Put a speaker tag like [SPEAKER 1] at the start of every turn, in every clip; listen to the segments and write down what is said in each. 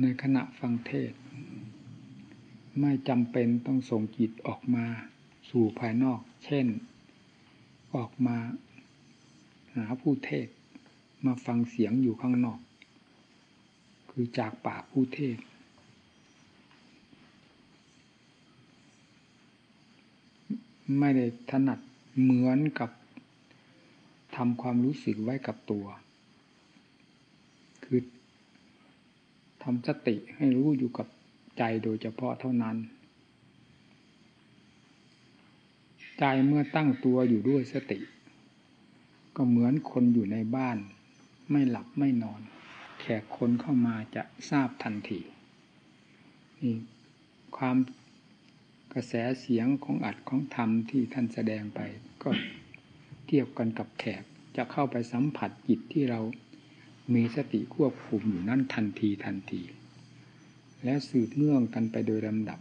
[SPEAKER 1] ในขณะฟังเทศ ไม่จำเป็นต้องส่งจิตออกมาสู่ภายนอก เช่น ออกมาหาผู้เทศ มาฟังเสียงอยู่ข้างนอก คือจากปากผู้เทศ ไม่ได้ถนัดเหมือนกับทำความรู้สึกไว้กับตัว คือ ทำสติให้รู้อยู่กับใจโดยเฉพาะเท่านั้น ใจเมื่อตั้งตัวอยู่ด้วยสติ ก็เหมือนคนอยู่ในบ้าน ไม่หลับไม่นอน แขกคนเข้ามาจะทราบทันทีนี่ความกระแสเสียงของอัดของธรรมที่ท่านแสดงไป ก็เทียบกันกับแขกจะเข้าไปสัมผัสจิตที่เรา มีสติควบคุมอยู่นั่นทันทีทันที และสืบเนื่องกันไปโดยลำดับ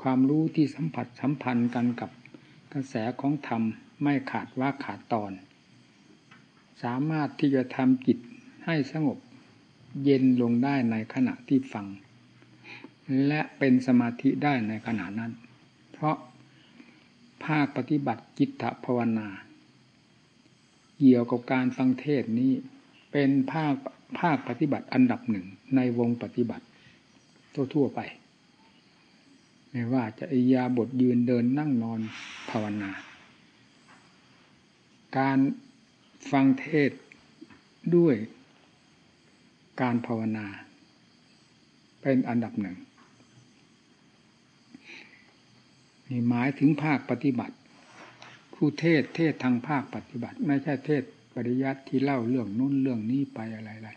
[SPEAKER 1] ความรู้ที่สัมผัสสัมพันธ์กันกับกระแสของธรรมไม่ขาดว่าขาดตอน สามารถที่จะทำจิตให้สงบเย็นลงได้ในขณะที่ฟัง และเป็นสมาธิได้ในขณะนั้น เพราะภาคปฏิบัติจิตภาวนา เกี่ยวกับการฟังเทศนี้ เป็นภาคภาคปฏิบัติอันดับหนึ่งในวงปฏิบัติทั่วๆไป ไม่ว่าจะอิยาบทยืนเดินนั่งนอนภาวนา การฟังเทศด้วยการภาวนา เป็นอันดับหนึ่งนี่หมายถึงภาคปฏิบัติ ผู้เทศเทศทางภาคปฏิบัติ ไม่ใช่เทศปริยัติที่เล่าเรื่องนู้นเรื่องนี้ไปอะไร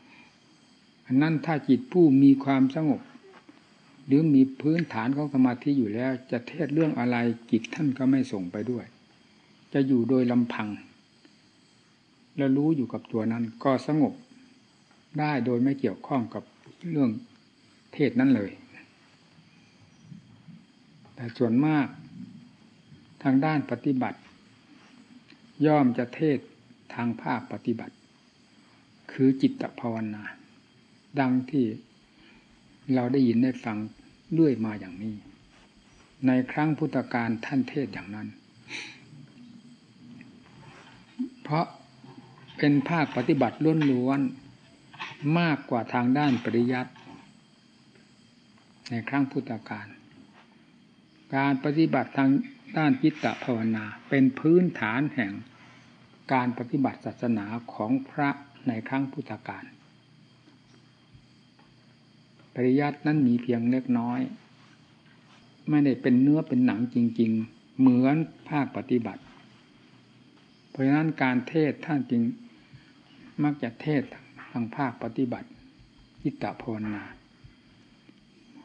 [SPEAKER 1] ๆอันนั้นถ้าจิตผู้มีความสงบ หรือมีพื้นฐานของสมาธิอยู่แล้ว จะเทศเรื่องอะไรจิตท่านก็ไม่ส่งไปด้วย จะอยู่โดยลำพัง แล้วรู้อยู่กับตัวนั้นก็สงบได้โดยไม่เกี่ยวข้องกับเรื่องเทศนั้นเลย แต่ส่วนมาก ทางด้านปฏิบัติ ย่อมจะเทศทางภาคปฏิบัติ คือจิตภาวนา ดังที่เราได้ยินได้ฟังเรื่อยมาอย่างนี้ ในครั้งพุทธกาลท่านเทศอย่างนั้น เพราะเป็นภาคปฏิบัติล้วนๆมากกว่าทางด้านปริยัติในครั้งพุทธกาลการปฏิบัติทาง ด้านจิตตภาวนา เป็นพื้นฐานแห่งการปฏิบัติศาสนาของพระในครั้งพุทธกาลปริยัตินั้นมีเพียงเล็กน้อย ไม่ได้เป็นเนื้อเป็นหนังจริง ๆ เหมือนภาคปฏิบัติ เพราะฉะนั้นการเทศท่านจึงมักจะเทศทางภาคปฏิบัติจิตตภาวนา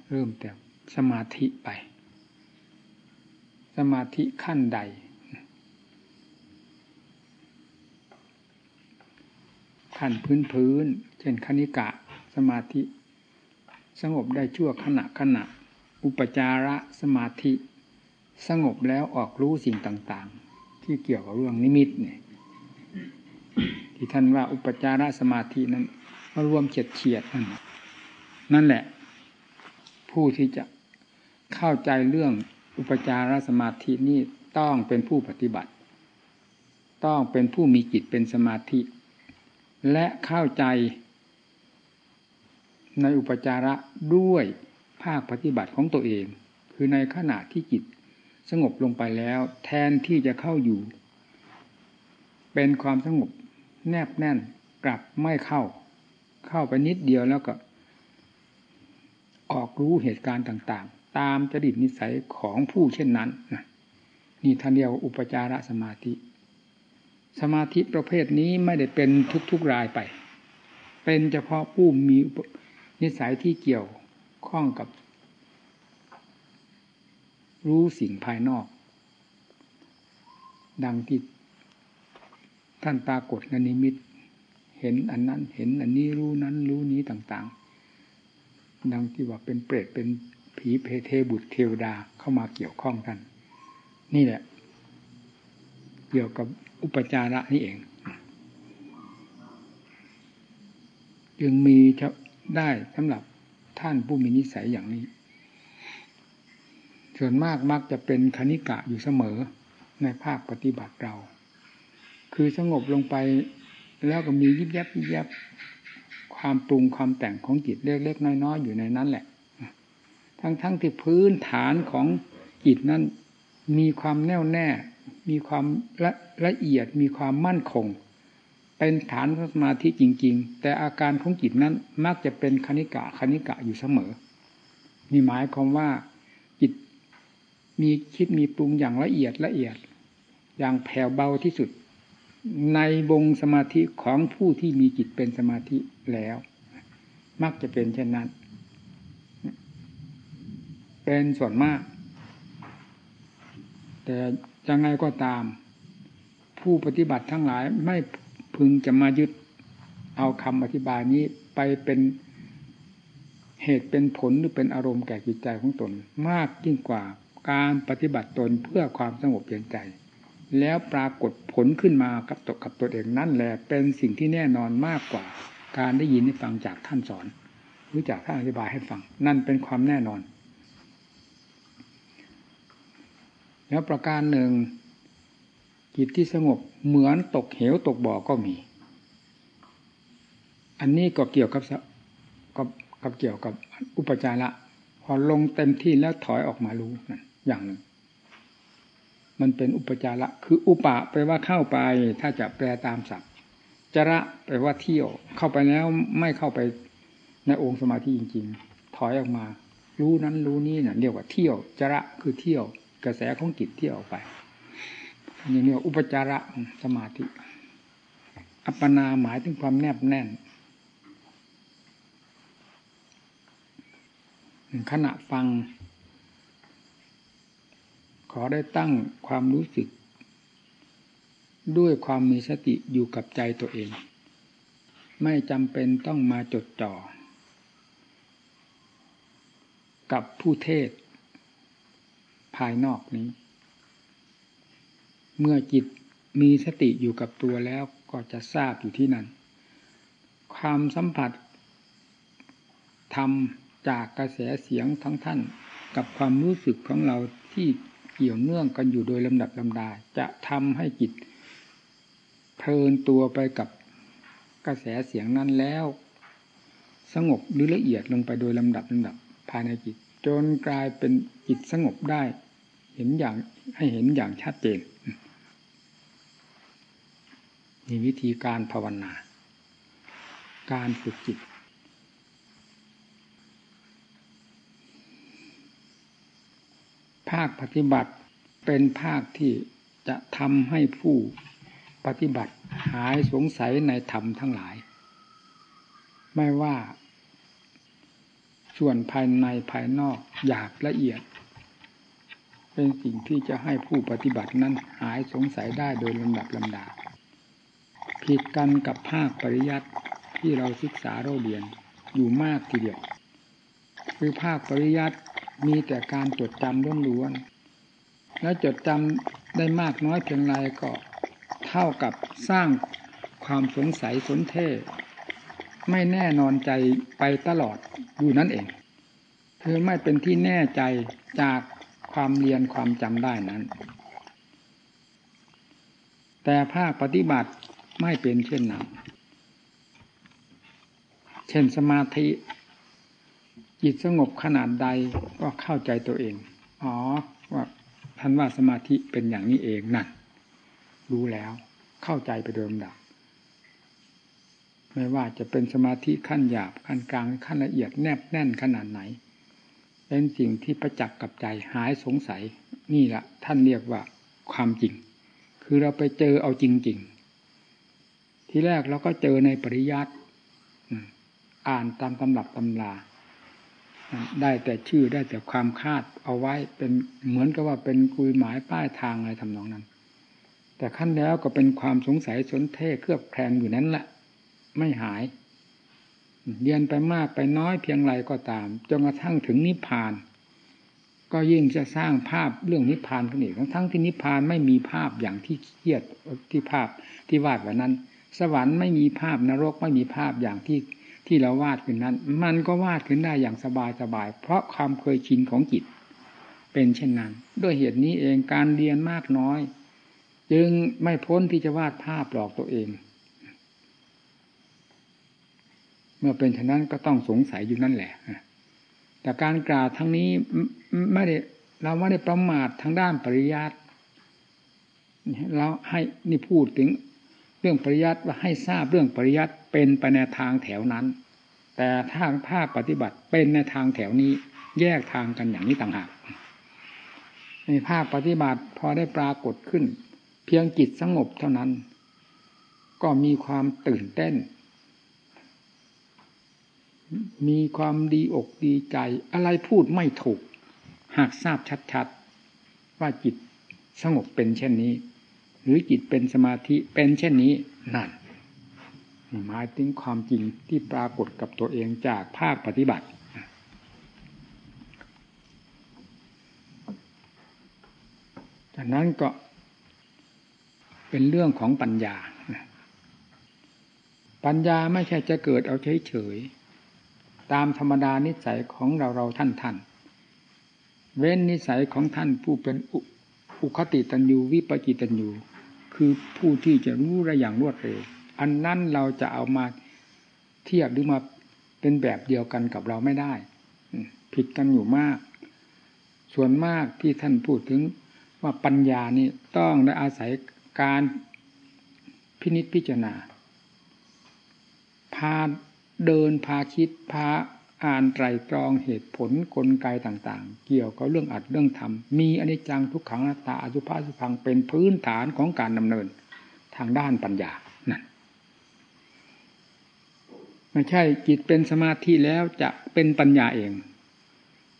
[SPEAKER 1] เริ่มแต่สมาธิไป สมาธิขั้นใด ขั้นพื้นพื้น เช่นคณิกะ สมาธิ สงบได้ชั่วขณะขณะ อุปจาระสมาธิ สงบแล้วออกรู้สิ่งต่างๆ ที่เกี่ยวกับเรื่องนิมิตเนี่ยที่ท่านว่าอุปจาระสมาธินั้นมารวมเฉียดเฉียดนั่นนั่นแหละ ผู้ที่จะเข้าใจเรื่อง อุปจารสมาธินี่ต้องเป็นผู้ปฏิบัติ ต้องเป็นผู้มีจิตเป็นสมาธิ และเข้าใจในอุปจาระด้วยภาคปฏิบัติของตัวเอง คือในขณะที่จิตสงบลงไปแล้ว แทนที่จะเข้าอยู่ เป็นความสงบแนบแน่นกลับไม่เข้า เข้าไปนิดเดียวแล้วก็ ออกรู้เหตุการณ์ต่าง ตามจริตนิสัยของผู้เช่นนั้นนะนี่ท่านเรียกว่าอุปจารสมาธิ สมาธิประเภทนี้ไม่ได้เป็นทุกๆรายไป เป็นเฉพาะผู้มีนิสัยที่เกี่ยวข้องกับ รู้สิ่งภายนอก ดังที่ท่านปรากฏในนิมิต เห็นอันนั้นเห็นอันนี้รู้นั้นรู้นี้ต่าง ๆ ดังที่ว่าเป็นเปรตเป็น ผีเพเทบุตรเทวดาเข้ามาเกี่ยวข้องกัน นี่แหละ เกี่ยวกับอุปจาระนี่เอง จึงมีจะได้สำหรับท่านผู้มีนิสัยอย่างนี้ ส่วนมากมักจะเป็นคณิกะอยู่เสมอในภาคปฏิบัติเรา คือสงบลงไปแล้วก็มียิบยับยิบยับความปรุงความแต่งของจิตเล็กๆน้อยๆอยู่ในนั้นแหละ ทั้งๆทที่พื้นฐานของจิตนั้น มีความแน่วแน่ มีความละละเอียด มีความมั่นคง เป็นฐานสมาธิจริง ๆ แต่อาการของจิตนั้นมักจะเป็นคณิกะคณิกะอยู่เสมอมีหมายความว่าจิตมีคิดมีปรุงอย่างละเอียดละเอียด อย่างแผ่วเบาที่สุด ในวงสมาธิของผู้ที่มีจิตเป็นสมาธิแล้ว มักจะเป็นเช่นนั้น เป็นส่วนมาก แต่ยังไงก็ตาม ผู้ปฏิบัติทั้งหลายไม่พึงจะมายึดเอาคำอธิบายนี้ไปเป็นเหตุเป็นผลหรือเป็นอารมณ์แก่จิตใจของตน มากยิ่งกว่าการปฏิบัติตนเพื่อความสงบเย็นใจ แล้วปรากฏผลขึ้นมากับตกกับตัวเองนั่นแหละเป็นสิ่งที่แน่นอนมากกว่า การได้ยินได้ฟังจากท่านสอน หรือจากท่านอธิบายให้ฟัง นั่นเป็นความแน่นอน แล้วประการหนึ่งจิตที่สงบเหมือนตกเหวตกบ่อก็มี อันนี้ก็เกี่ยวกับกับกับเกี่ยวกับอุปจาระพอลงเต็มที่แล้วถอยออกมารู้นั่นอย่างหนึ่ง มันเป็นอุปจาระ คืออุปะแปลว่าเข้าไป ถ้าจะแปลตามศัพท์จระแปลว่าเที่ยว เข้าไปแล้วไม่เข้าไปในองค์สมาธิจริง ๆ ถอยออกมา รู้นั้นรู้นี่เนี่ยเรียกว่าเที่ยวจระคือเที่ยว กระแสของจิตที่ออกไปอย่างนี้อุปจาระสมาธิ อัปปนาหมายถึงความแนบแน่น ขณะฟัง ขอได้ตั้งความรู้สึก ด้วยความมีสติอยู่กับใจตัวเอง ไม่จำเป็นต้องมาจดจ่อ กับผู้เทศ ภายนอกนี้ เมื่อจิตมีสติอยู่กับตัวแล้วก็จะทราบอยู่ที่นั่น ความสัมผัสทำจากกระแสเสียงทั้งท่าน กับความรู้สึกของเราที่เกี่ยวเนื่องกันอยู่โดยลำดับลำดา จะทำให้จิตเพลินตัวไปกับกระแสเสียงนั้นแล้ว สงบหรือละเอียดลงไปโดยลำดับลำดับภายในจิต จนกลายเป็นจิตสงบได้ เห็นอย่างให้เห็นอย่างชัดเจนมีวิธีการภาวนา การฝึกจิต ภาคปฏิบัติเป็นภาคที่จะทำให้ผู้ปฏิบัติหายสงสัยในธรรมทั้งหลาย ไม่ว่า ส่วนภายในภายนอกหยาบละเอียด เป็นสิ่งที่จะให้ผู้ปฏิบัตินั้นหายสงสัยได้โดยลำดับลำดา ผิดกันกับภาคปริยัติที่เราศึกษาเราเรียนอยู่มากทีเดียว คือภาคปริยัติมีแต่การจดจำล้วนๆและจดจำได้มากน้อยเพียงไรก็เท่ากับสร้างความสงสัยสนเท่ไม่แน่นอนใจไปตลอดอยู่นั่นเอง คือไม่เป็นที่แน่ใจจาก ความเรียนความจำได้นั้น แต่ภาคปฏิบัติไม่เป็นเช่นนั้นเช่นสมาธิ จิตสงบขนาดใดก็เข้าใจตัวเอง อ๋อว่าท่านว่าสมาธิเป็นอย่างนี้เองนั่นรู้แล้วเข้าใจไปโดยลำดับไม่ว่าจะเป็นสมาธิขั้นหยาบขั้นกลางขั้นละเอียดแนบแน่นขนาดไหน เป็นสิ่งที่ประจักษ์กับใจหายสงสัย นี่แหละท่านเรียกว่าความจริง คือเราไปเจอเอาจริง ๆ ที่แรกเราก็เจอในปริยัติอ่านตามตำรับตำราได้แต่ชื่อได้แต่ความคาดเอาไว้เป็นเหมือนกับว่าเป็นกุยหมายป้ายทางอะไรทำนองนั้น แต่ขั้นแล้วก็เป็นความสงสัยสนเทเครือบแคลงอยู่นั้นแหละ ไม่หาย เรียนไปมากไปน้อยเพียงไรก็ตามจนกระทั่งถึงนิพพาน ก็ยิ่งจะสร้างภาพเรื่องนิพพานขึ้นอีกทั้งทั้งที่นิพพานไม่มีภาพอย่างที่เครียดที่ภาพที่วาดวันนั้น สวรรค์ไม่มีภาพนรกไม่มีภาพอย่างที่ที่เราวาดขึ้นนั้น มันก็วาดขึ้นได้อย่างสบายสบาย เพราะความเคยชินของจิต เป็นเช่นนั้น ด้วยเหตุนี้เองการเรียนมากน้อย จึงไม่พ้นที่จะวาดภาพหลอกตัวเอง เมื่อเป็นฉะนั้นก็ต้องสงสัยอยู่นั่นแหละแต่การกล่าวทั้งนี้ไม่ได้เราไม่ได้ประมาททางด้านปริยัติเราให้นี่พูดถึงเรื่องปริยัติว่าให้ทราบเรื่องปริยัติเป็นไปในทางแถวนั้น แต่ทางภาคปฏิบัติเป็นในทางแถวนี้แยกทางกันอย่างนี้ต่างหากในภาคปฏิบัติพอได้ปรากฏขึ้น เพียงจิตสงบเท่านั้น ก็มีความตื่นเต้น มีความดีอกดีใจ อะไรพูดไม่ถูก หากทราบชัดๆ ว่าจิตสงบเป็นเช่นนี้ หรือจิตเป็นสมาธิเป็นเช่นนี้นั่นหมายถึงความจริงที่ปรากฏกับตัวเองจากภาคปฏิบัติจากนั้นก็เป็นเรื่องของปัญญา ปัญญาไม่ใช่จะเกิดเอาเฉยๆ ตามธรรมดานิสัยของเราเราท่านท่านเว้นนิสัยของท่านผู้เป็นอุคติตันยูวิปจิตันยูคือผู้ที่จะรู้ระอย่างรวดเร็ว อันนั้นเราจะเอามาเทียบหรือมาเป็นแบบเดียวกันกับเราไม่ได้ ผิดกันอยู่มาก ส่วนมากที่ท่านพูดถึงว่าปัญญานี่ต้องได้อาศัยการพินิจพิจารณาพา เดินพาคิดพาอ่านไตรตรองเหตุผลกลไกต่างๆ เกี่ยวกับเรื่องอัดเรื่องทำมีอนิจจังทุกขังนัตตาอสุภาสุพังเป็นพื้นฐานของการดำเนินทางด้านปัญญานั่นไม่ใช่จิตเป็นสมาธิแล้วจะเป็นปัญญาเอง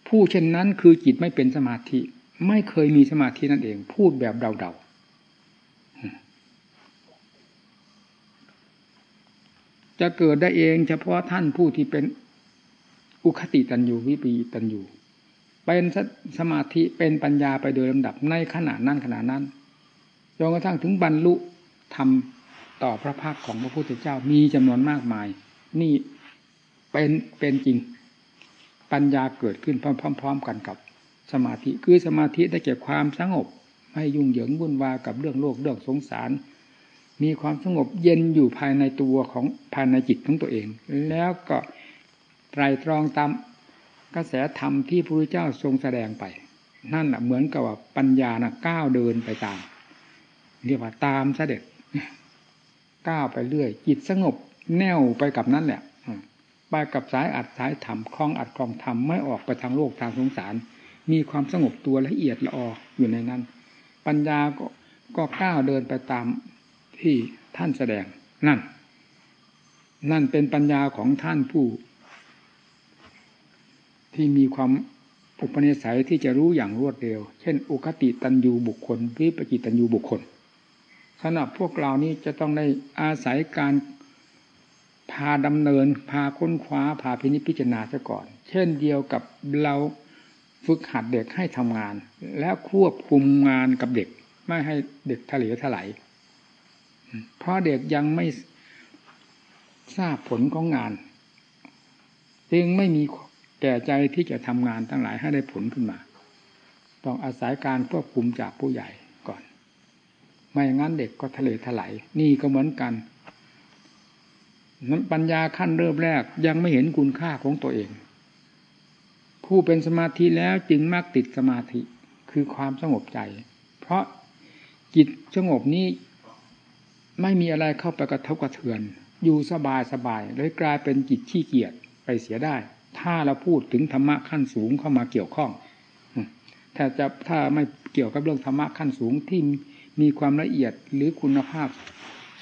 [SPEAKER 1] ผู้เช่นนั้นคือจิตไม่เป็นสมาธิ ไม่เคยมีสมาธินั่นเอง พูดแบบเดา จะเกิดได้เองเฉพาะท่านผู้ที่เป็นอุคติตันยูวิปีตันยูเป็นสมาธิเป็นปัญญาไปโดยลำดับในขณะนั้นขณะนั้นจนกระทั่งถึงบรรลุธรรมต่อพระภาคของพระพุทธเจ้ามีจำนวนมากมาย นี่เป็นเป็นจริง ปัญญาเกิดขึ้นพร้อม ๆ กันกับสมาธิคือสมาธิได้เก็บความสงบไม่ยุ่งเหยิงวุ่นวายกับเรื่องโลกเรื่องสงสาร มีความสงบเย็นอยู่ภายในตัวของภายในจิตของตัวเอง แล้วก็ไตรตรองตามกระแสธรรมที่พระพุทธเจ้าทรงแสดงไป นั่นแหะเหมือนกับว่าปัญญานะก้าวเดินไปตาม เรียกว่าตามเสด็จก้าวไปเรื่อย จิตสงบแน่วไปกับนั่นแหละไปกับสายอัดสายธรรมคล้องอัดคล้องธรรมไม่ออกไปทางโลกทางสงสาร มีความสงบตัวละเอียดละอออยู่ในนั้น ปัญญาก็ก็ก้าวเดินไปตาม ที่ท่านแสดงนั่น นั่นเป็นปัญญาของท่านผู้ ที่มีความอุปนิสัยที่จะรู้อย่างรวดเร็ว เช่น อุคติตันยูบุคคล วิปจิตันยูบุคคลสำหรับพวกเรานี้จะต้องได้อาศัยการพาดำเนิน พาค้นคว้า พาพินิจพิจารณาซะก่อน เช่นเดียวกับเราฝึกหัดเด็กให้ทำงาน แล้วควบคุมงานกับเด็ก ไม่ให้เด็กทะเลถลาย เพราะเด็กยังไม่ทราบผลของงาน จึงไม่มีแก่ใจที่จะทำงานทั้งหลายให้ได้ผลขึ้นมา ต้องอาศัยการควบคุมจากผู้ใหญ่ก่อน ไม่งั้นเด็กก็ทะเลถลายนี่ก็เหมือนกันนั้นปัญญาขั้นเริ่มแรกยังไม่เห็นคุณค่าของตัวเอง ผู้เป็นสมาธิแล้วจึงมักติดสมาธิคือความสงบใจ เพราะจิตสงบนี้ ไม่มีอะไรเข้าไปกระทบกระเทือน อยู่สบายสบายเลยกลายเป็นจิตขี้เกียจไปเสียได้ ถ้าเราพูดถึงธรรมะขั้นสูงเข้ามาเกี่ยวข้องถ้าจะถ้าไม่เกี่ยวกับเรื่องธรรมะขั้นสูงที่มีความละเอียดหรือคุณภาพ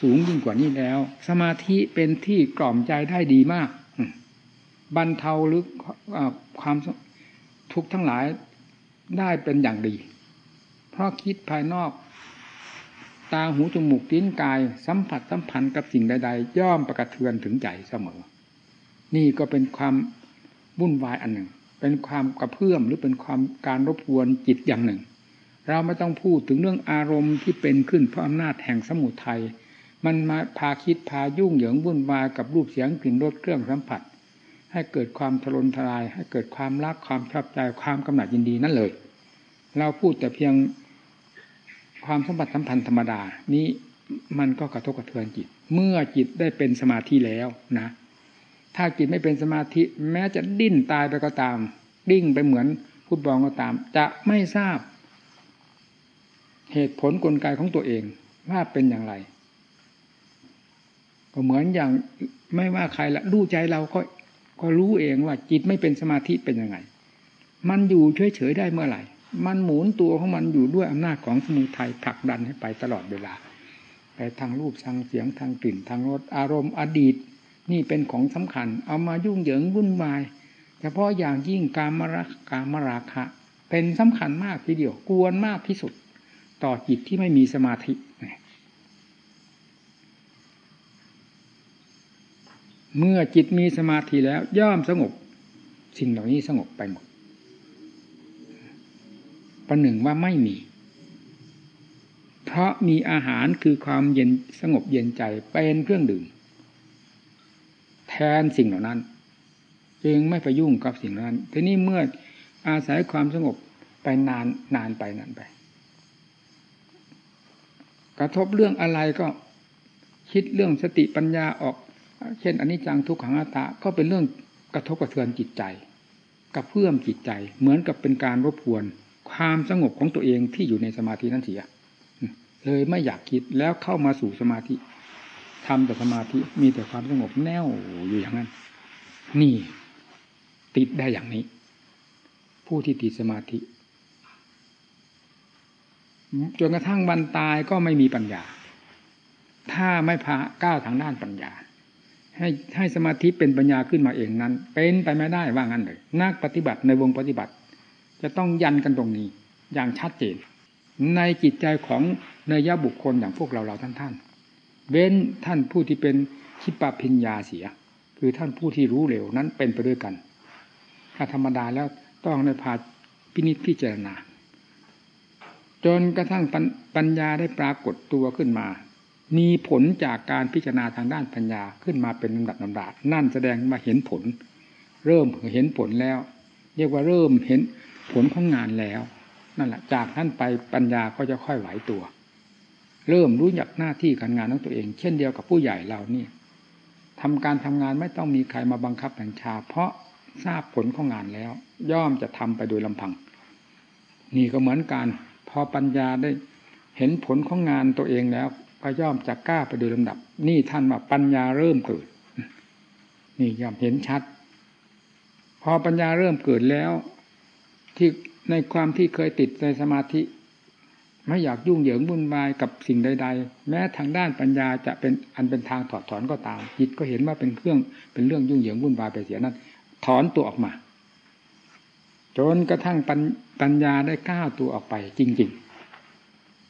[SPEAKER 1] สูงยิ่งกว่านี้แล้ว สมาธิเป็นที่กล่อมใจได้ดีมาก บรรเทาหรือความทุกข์ทั้งหลายได้เป็นอย่างดี เพราะคิดภายนอก ตาหูจมูกลิ้นกาย สัมผัสสัมพันธ์กับสิ่งใด ๆ ย่อมประกระเทือนถึงใจเสมอ นี่ก็เป็นความวุ่นวายอันหนึ่ง เป็นความกระเพื่อมหรือเป็นความการรบกวนจิตอย่างหนึ่ง เราไม่ต้องพูดถึงเรื่องอารมณ์ที่เป็นขึ้นเพราะอำนาจแห่งสมุทัยมันมาพาคิดพายุ่งเหยิงวุ่นวายกับรูปเสียงกลิ่นรสเครื่องสัมผัส ให้เกิดความทะลนทลาย ให้เกิดความรักความชอบใจความกำหนัดยินดีนั่นเลย เราพูดแต่เพียง ความสัมผัสสัมพันธ์ธรรมดา นี้มันก็กระทบกระเทือนจิต เมื่อจิตได้เป็นสมาธิแล้วนะ ถ้าจิตไม่เป็นสมาธิ แม้จะดิ้นตายไปก็ตาม ดิ้งไปเหมือนฟุตบอลก็ตาม จะไม่ทราบ เหตุผลกลไกของตัวเองว่าเป็นอย่างไร ก็เหมือนอย่างไม่ว่าใครละรู้ใจเราก็ก็รู้เองว่าจิตไม่เป็นสมาธิเป็นยังไง มันอยู่เฉยๆได้เมื่อไหร่ มันหมุนตัวของมันอยู่ด้วยอำนาจของสมุทัยผลักดันให้ไปตลอดเวลา ไปทางรูปทางเสียงทางกลิ่นทางรสอารมณ์อดีต นี่เป็นของสำคัญ เอามายุ่งเหยิงวุ่นวายเฉพาะอย่างยิ่งการมรักการมราคะ เป็นสำคัญมากทีเดียวกวนมากที่สุด ต่อจิตที่ไม่มีสมาธิเมื่อจิตมีสมาธิแล้วย่อมสงบ สิ่งเหล่านี้สงบไปหมด ประหนึ่งว่าไม่มี เพราะมีอาหารคือความเย็นสงบเย็นใจเป็นเครื่องดื่ม แทนสิ่งเหล่านั้น จึงไม่ไปยุ่งกับสิ่งนั้น ทีนี้เมื่ออาศัยความสงบไปนานนานไปนานไป กระทบเรื่องอะไรก็คิดเรื่องสติปัญญาออก เช่นอันนี้จังทุกขังอัตตาก็เป็นเรื่องกระทบกระเทือนจิตใจ กับเพื่อมจิตใจ เหมือนกับเป็นการรบกวน ความสงบของตัวเองที่อยู่ในสมาธินั้นเสียเลยไม่อยากคิดแล้วเข้ามาสู่สมาธิทำแต่สมาธิมีแต่ความสงบแน่วอยู่อย่างนั้น นี่ ติดได้อย่างนี้ ผู้ที่ติดสมาธิจนกระทั่งวันตายก็ไม่มีปัญญา ถ้าไม่พาก้าวทางด้านปัญญา ให้ให้สมาธิเป็นปัญญาขึ้นมาเองนั้น เป็นไปไม่ได้ว่างั้นเลยนักปฏิบัติในวงปฏิบัติ จะต้องยันกันตรงนี้ อย่างชัดเจน ในจิตใจของเนยยบุคคลอย่างพวกเราเราท่านท่านเว้นท่านผู้ที่เป็นคิปปิญญาเสีย คือท่านผู้ที่รู้เร็วนั้นเป็นไปด้วยกัน ถ้าธรรมดาแล้วต้องในพาพินิจพิจารณา จนกระทั่งปัญญาได้ปรากฏตัวขึ้นมา มีผลจากการพิจารณาทางด้านปัญญาขึ้นมาเป็นลำดับลำดับนั่นแสดงมาเห็นผล เริ่มเห็นผลแล้ว เรียกว่าเริ่มเห็น ผลของงานแล้วนั่นแหละจากนั้นไปปัญญาก็จะค่อยไหวตัว เริ่มรู้จักหน้าที่การงานของตัวเอง เช่นเดียวกับผู้ใหญ่เรานี่ทำการทำงานไม่ต้องมีใครมาบังคับบัญชา เพราะทราบผลของงานแล้ว ย่อมจะทำไปโดยลำพัง นี่ก็เหมือนกันพอปัญญาได้เห็นผลของงานตัวเองแล้ว ก็ย่อมจะกล้าไปโดยลำดับ นี่ท่านว่าปัญญาเริ่มเกิด นี่ย่อมเห็นชัด พอปัญญาเริ่มเกิดแล้ว ที่ในความที่เคยติดในสมาธิ ไม่อยากยุ่งเหยิงวุ่นวายกับสิ่งใด ๆ แม้ทางด้านปัญญาจะเป็นอันเป็นทางถอดถอนก็ตามจิตก็เห็นว่าเป็นเครื่องเป็นเรื่องยุ่งเหยิงวุ่นวายไปเสียนั้น ถอนตัวออกมาจนกระทั่งปัญปญญาได้ก้าวตัวออกไปจริง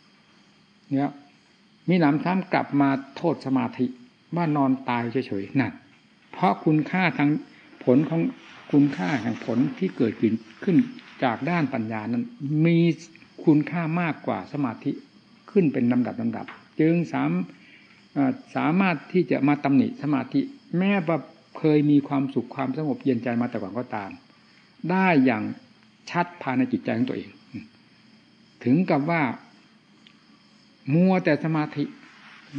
[SPEAKER 1] ๆ เนี่ยมีหนำซ้ำกลับมาโทษสมาธิว่านอนตายเฉยๆนั่นเพราะคุณค่าทางผลของคุณค่าแห่งผลที่เกิดขึ้นขึ้น จากด้านปัญญานั้น มีคุณค่ามากกว่าสมาธิขึ้นเป็นลำดับลำดับ จึงสามสามารถที่จะมาตำหนิสมาธิ แม้ว่าเคยมีความสุขความสงบเย็นใจมาแต่ก่อนก็ตาม ได้อย่างชัดภายในจิตใจของตัวเอง ถึงกับว่า มัวแต่สมาธิ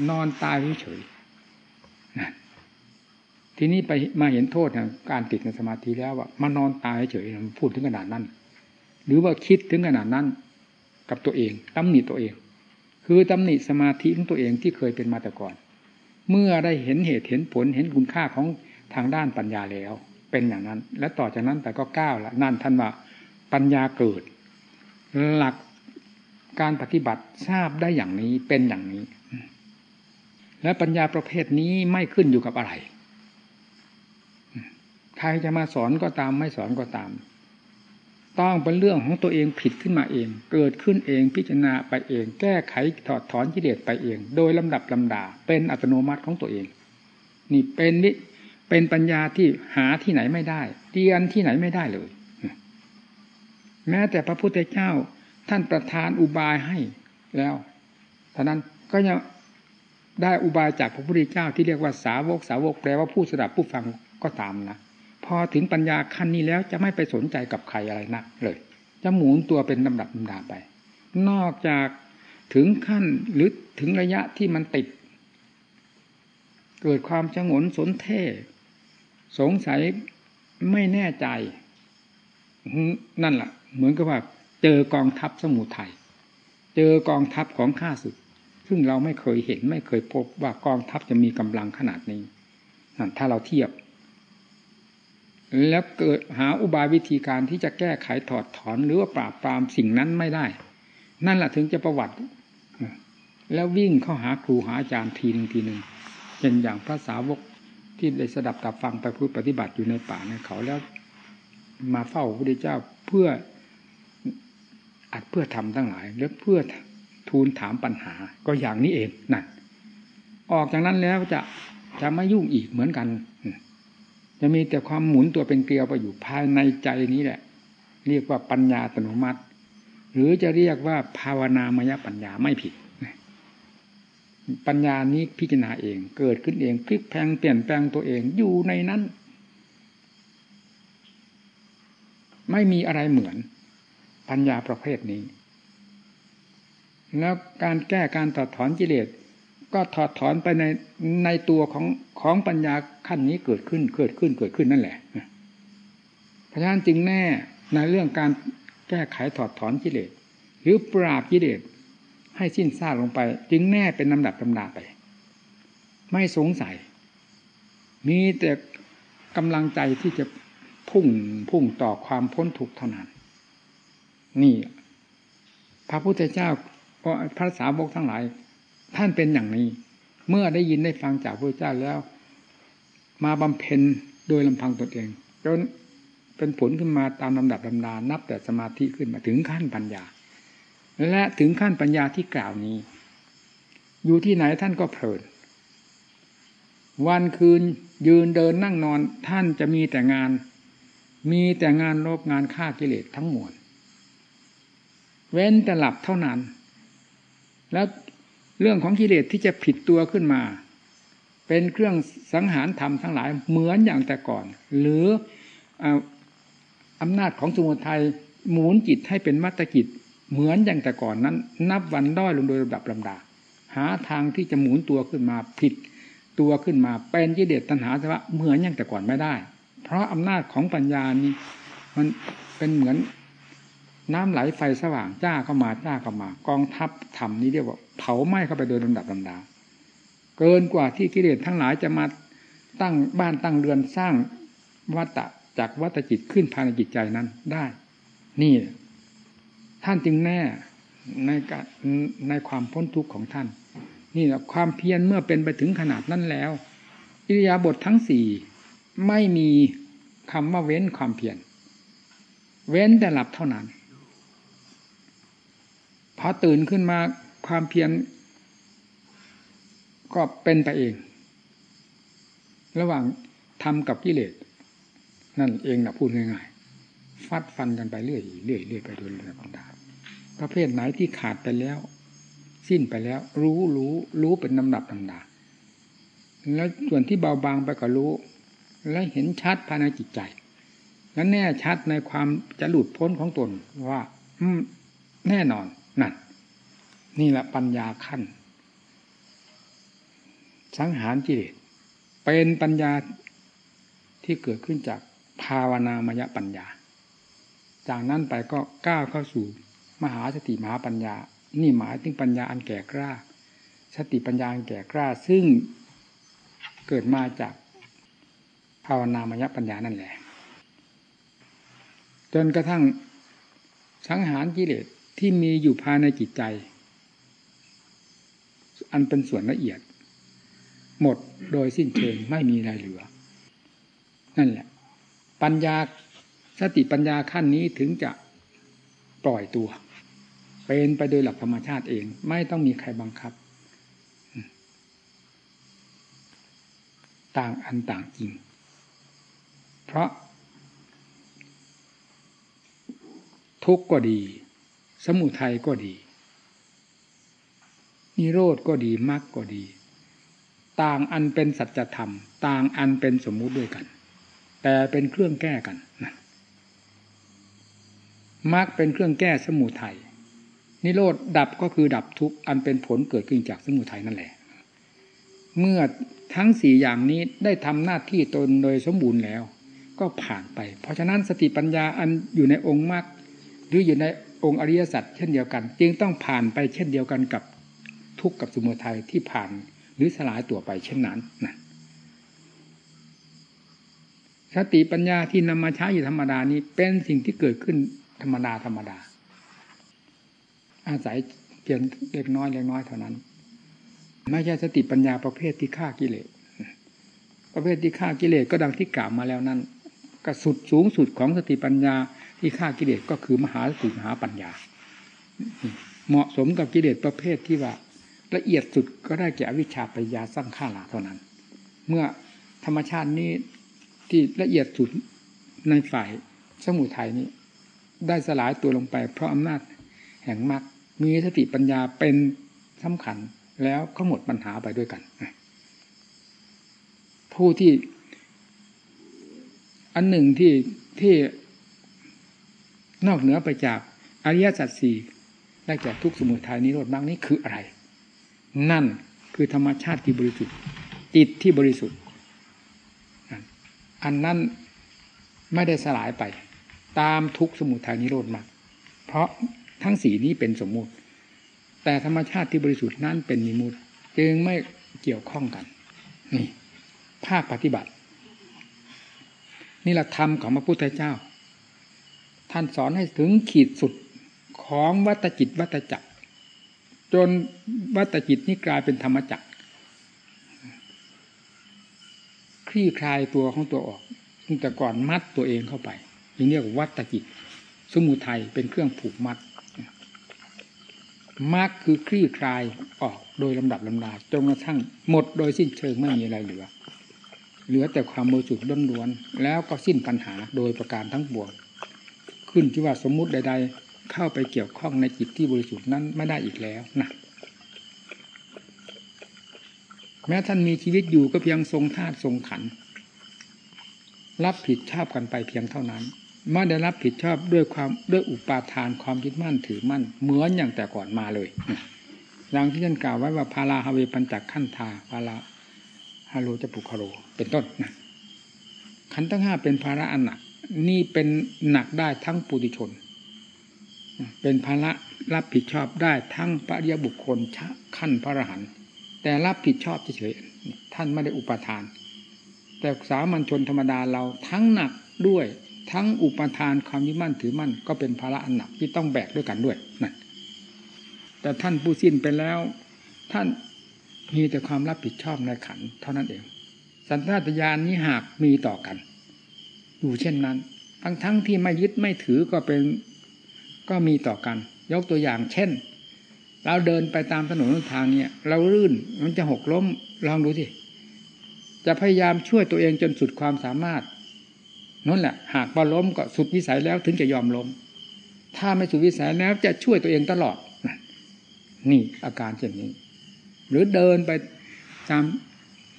[SPEAKER 1] นอนตายเฉยทีนี้ไปมาเห็นโทษของการติดในสมาธิแล้วว่ามานอนตายเฉยพูดถึงขนาดนั้น หรือว่าคิดถึงขนาดนั้นกับตัวเองตำหนิตัวเอง คือตำหนิสมาธิของตัวเองที่เคยเป็นมาแต่ก่อน เมื่อได้เห็นเหตุเห็นผลเห็นคุณค่าของทางด้านปัญญาแล้ว เป็นอย่างนั้น และต่อจากนั้นแต่ก็ก้าวละนั่นท่านว่าปัญญาเกิด หลักการปฏิบัติทราบได้อย่างนี้เป็นอย่างนี้ และปัญญาประเภทนี้ไม่ขึ้นอยู่กับอะไร ใครจะมาสอนก็ตามไม่สอนก็ตาม ต้องเป็นเรื่องของตัวเองผิดขึ้นมาเอง เกิดขึ้นเองพิจารณาไปเอง แก้ไขถอดถอนกิเลสไปเอง โดยลำดับลำดา เป็นอัตโนมัติของตัวเอง นี่เป็นนิเป็นปัญญาที่หาที่ไหนไม่ได้เรียนที่ไหนไม่ได้เลย แม้แต่พระพุทธเจ้าท่านประทานอุบายให้แล้วท่านั้นก็ยังได้อุบายจากพระพุทธเจ้าที่เรียกว่าสาวกสาวกแปลว่าผู้สดับผู้ฟังก็ตามนะ พอถึงปัญญาขั้นนี้แล้วจะไม่ไปสนใจกับใครอะไรนักเลย จะหมุนตัวเป็นลำดับลำดาไป นอกจากถึงขั้นหรือถึงระยะที่มันติด เกิดความชงนสนเท่สงสัยไม่แน่ใจ นั่นแหละเหมือนกับว่า เจอกองทัพสมุทัยเจอกองทัพของข้าศึก ซึ่งเราไม่เคยเห็นไม่เคยพบว่ากองทัพจะมีกำลังขนาดนี้ถ้าเราเทียบ แล้วเกิดหาอุบายวิธีการที่จะแก้ไขถอดถอนหรือว่าปราบปรามสิ่งนั้นไม่ได้ นั่นแหละถึงจะประวัติ แล้ววิ่งเข้าหาครูหาอาจารย์ทีหนึ่งทีหนึ่งเป็นอย่างพระสาวกที่ได้สดับตับฟังไปพูดปฏิบัติอยู่ในป่าในเขาแล้วมาเฝ้าพระพุทธเจ้าเพื่ออัดเพื่อทำทั้งหลาย และเพื่อทูลถามปัญหาก็อย่างนี้เองนั่นออกจากนั้นแล้วจะจะไม่ยุ่งอีกเหมือนกัน จะมีแต่ความหมุนตัวเป็นเกลียวไปอยู่ภายในใจนี้แหละ เรียกว่าปัญญาตโนมัติ หรือจะเรียกว่าภาวนามยปัญญาไม่ผิดปัญญานี้พิจารณาเอง เกิดขึ้นเองพลิกแพงเปลี่ยนแปลงตัวเองอยู่ในนั้น ไม่มีอะไรเหมือน ปัญญาประเภทนี้ แล้วการแก้การถอดถอนกิเลส ก็ถอดถอนไปในในตัวของของปัญญาขั้นนี้เกิดขึ้นเกิดขึ้นเกิดขึ้นนั่นแหละเพราะฉะนั้นจึงแน่ในเรื่องการแก้ไขถอดถอนกิเลสหรือปราบกิเลสให้สิ้นซากลงไป จึงแน่เป็นลำดับลำดาไป ไม่สงสัย มีแต่กำลังใจที่จะพุ่งพุ่งต่อความพ้นทุกข์เท่านั้น นี่ พระพุทธเจ้าพระสาวกทั้งหลาย ท่านเป็นอย่างนี้ เมื่อได้ยินได้ฟังจากพระเจ้าแล้ว มาบำเพ็ญโดยลำพังตนเองจนเป็นผลขึ้นมาตามลำดับลำดานับแต่สมาธิขึ้นมาถึงขั้นปัญญา และถึงขั้นปัญญาที่กล่าวนี้ อยู่ที่ไหนท่านก็เพลิน วันคืนยืนเดินนั่งนอนท่านจะมีแต่งาน มีแต่งานลบงานฆ่ากิเลสทั้งมวลเว้นแต่หลับเท่านั้น แล้ว เรื่องของกิเลสที่จะผิดตัวขึ้นมา เป็นเครื่องสังหารธรรมทั้งหลายเหมือนอย่างแต่ก่อน หรืออำนาจของสมุทัยหมุนจิตให้เป็นมัตตกิจเหมือนอย่างแต่ก่อนนั้น นับวันด้อยลงโดยลำดับลำดา หาทางที่จะหมุนตัวขึ้นมาผิดตัวขึ้นมาเป็นกิเลสตัณหาสวะเหมือนอย่างแต่ก่อนไม่ได้ เพราะอำนาจของปัญญานี้มันเป็นเหมือน น้ำไหลไฟสว่างจ้าเข้ามาจ้าเข้ามา กองทัพธรรมนี้เรียกว่าเผาไหม้เข้าไปโดยลำดับลำดา เกินกว่าที่กิเลสทั้งหลายจะมาตั้งบ้านตั้งเรือนสร้างวัตะจากวัตจิตขึ้นภายในจิตใจนั้นได้ นี่ท่านจึงแน่ในการในความพ้นทุกข์ของท่าน นี่แหละความเพียรเมื่อเป็นไปถึงขนาดนั้นแล้วอิริยาบถททั้งสี่ไม่มีคำว่าเว้นความเพียรเว้นแต่หลับเท่านั้น พอตื่นขึ้นมาความเพียรก็เป็นไปเอง ระหว่างทำกับกิเลสนั่นเองนะพูดง่ายๆฟัดฟันกันไปเรื่อยเรื่อยเรื่อยไปโดยลำดับประเภทไหนที่ขาดไปแล้ว สิ้นไปแล้ว รู้รู้รู้เป็นลำดับลำดาแล้วส่วนที่เบาบางไปก็รู้ และเห็นชัดภายในจิตใจ และแน่ชัดในความจะหลุดพ้นของตนว่าแน่นอน นั่นนี่แหละปัญญาขั้น สังหารจิเลสเป็นปัญญาที่เกิดขึ้นจากภาวนามยปัญญา จากนั้นไปก็ก้าวเข้าสู่มหาสติมหาปัญญา นี่หมายถึงปัญญาอันแก่กล้า สติปัญญาอันแก่กล้า ซึ่งเกิดมาจากภาวนามยปัญญานั่นแหละ จนกระทั่งสังหารกิเลส ที่มีอยู่ภายในจิตใจ อันเป็นส่วนละเอียด หมดโดยสิ้นเชิงไม่มีอะไรเหลือ นั่นแหละ ปัญญาสติปัญญาขั้นนี้ถึงจะปล่อยตัว เป็นไปโดยหลักธรรมชาติเอง ไม่ต้องมีใครบังคับ ต่างอันต่างจริง เพราะทุกข์ก็ดี สมุทัยก็ดี นิโรธก็ดีมรรคก็ดี ต่างอันเป็นสัจธรรม ต่างอันเป็นสมมุติด้วยกัน แต่เป็นเครื่องแก้กันนะมรรคเป็นเครื่องแก้สมุทัยนิโรธดับก็คือดับทุกอันเป็นผลเกิดขึ้นจากสมุทัยนั่นแหละ เมื่อทั้งสี่อย่างนี้ได้ทำหน้าที่ตนโดยสมบูรณ์แล้ว ก็ผ่านไป เพราะฉะนั้นสติปัญญาอันอยู่ในองค์มรรคหรืออยู่ใน องค์อริยสัจเช่นเดียวกัน จึงต้องผ่านไปเช่นเดียวกันกับทุกข์กับสมุทัยที่ผ่านหรือสลายตัวไปเช่นนั้นนะสติปัญญาที่นำมาใช้อยู่ธรรมดานี้เป็นสิ่งที่เกิดขึ้นธรรมดาธรรมดา อาศัยเพียงเล็กน้อยเล็กน้อยเท่านั้น ไม่ใช่สติปัญญาประเภทที่ฆ่ากิเลสประเภทที่ฆ่ากิเลสก็ดังที่กล่าวมาแล้วนั้นกระสุดสูงสุดของสติปัญญา ที่ฆ่ากิเลสก็คือมหาสติมหาปัญญา เหมาะสมกับกิเลสประเภทที่ว่า ละเอียดสุดก็ได้แก่วิชาปัญญาสร้างข้าหลาเท่านั้น เมื่อธรรมชาตินี้ที่ละเอียดสุดในฝ่ายสมุทัยนี้ ได้สลายตัวลงไป เพราะอำนาจแห่งมรรคมีสติปัญญาเป็นสำคัญแล้วก็หมดปัญหาไปด้วยกัน ผู้ที่อันหนึ่งที่ที่ นอกเหนือไปจากอริยสัจสี่ได้แก่ทุกสมุทัยนิโรธมรรคนี้คืออะไร นั่นคือธรรมชาติที่บริสุทธิ์ จิตที่บริสุทธิ์ อันนั้นไม่ได้สลายไป ตามทุกสมุทัยนิโรธมาเพราะทั้งสีนี้เป็นสมมุติ แต่ธรรมชาติที่บริสุทธิ์นั้นเป็นนิมุตจึงไม่เกี่ยวข้องกัน นี่ ภาคปฏิบัติ นี่แหละธรรมของพระพุทธเจ้า ท่านสอนให้ถึงขีดสุดของวัตจิตวัตจักร จนวัตจิตนี้กลายเป็นธรรมจักรคลี่คลายตัวของตัวออกตั้งแต่ก่อนมัดตัวเองเข้าไปอย่างเรียกวัตจิต สมุทัยเป็นเครื่องผูกมัดมรรคคือคลี่คลายออกโดยลำดับลำดาจนกระทั่งหมดโดยสิ้นเชิงไม่มีอะไรเหลือ เหลือแต่ความบริสุทธิ์ล้วนๆแล้วก็สิ้นปัญหาโดยประการทั้งปวง ขึ้นที่ว่าสมมุติใด ๆ เข้าไปเกี่ยวข้องในจิตที่บริสุทธิ์นั้นไม่ได้อีกแล้วนะแม้ท่านมีชีวิตอยู่ก็เพียงทรงธาตุทรงขัน รับผิดชอบกันไปเพียงเท่านั้นไม่ได้รับผิดชอบด้วยความด้วยอุปาทานความยึดมั่นถือมั่น เหมือนอย่างแต่ก่อนมาเลยอย่างที่ท่านกล่าวไว้ว่าพาราฮาเวปัญจักขั้นธาพาราฮาโลจะปุคาโรเป็นต้นนะขันทั้งห้าเป็นภาระอันหนัก นี่เป็นหนักได้ทั้งปุถุชน เป็นภาระรับผิดชอบได้ทั้งปริยบุคคลชขั้นพระอรหันต์แต่รับผิดชอบเฉยๆท่านไม่ได้อุปทาน แต่สามัญชนธรรมดาเราทั้งหนักด้วยทั้งอุปทานความยึดมั่นถือมั่น ก็เป็นภาระอันหนักที่ต้องแบกด้วยกันด้วยนั่นแต่ท่านผู้สิ้นไปแล้ว ท่านมีแต่ความรับผิดชอบในขันเท่านั้นเอง สัญชาตญาณนี้หากมีต่อกัน อยู่เช่นนั้น ทั้งทั้งที่ไม่ยึดไม่ถือก็เป็นก็มีต่อกัน ยกตัวอย่างเช่น เราเดินไปตามถนนทางเนี่ย เราลื่นมันจะหกล้มลองดูสิจะพยายามช่วยตัวเองจนสุดความสามารถนั่นแหละ หากพอล้มก็สุดวิสัยแล้วถึงจะยอมล้ม ถ้าไม่สุดวิสัยแล้วจะช่วยตัวเองตลอดนี่อาการเช่นนี้ หรือเดินไปตาม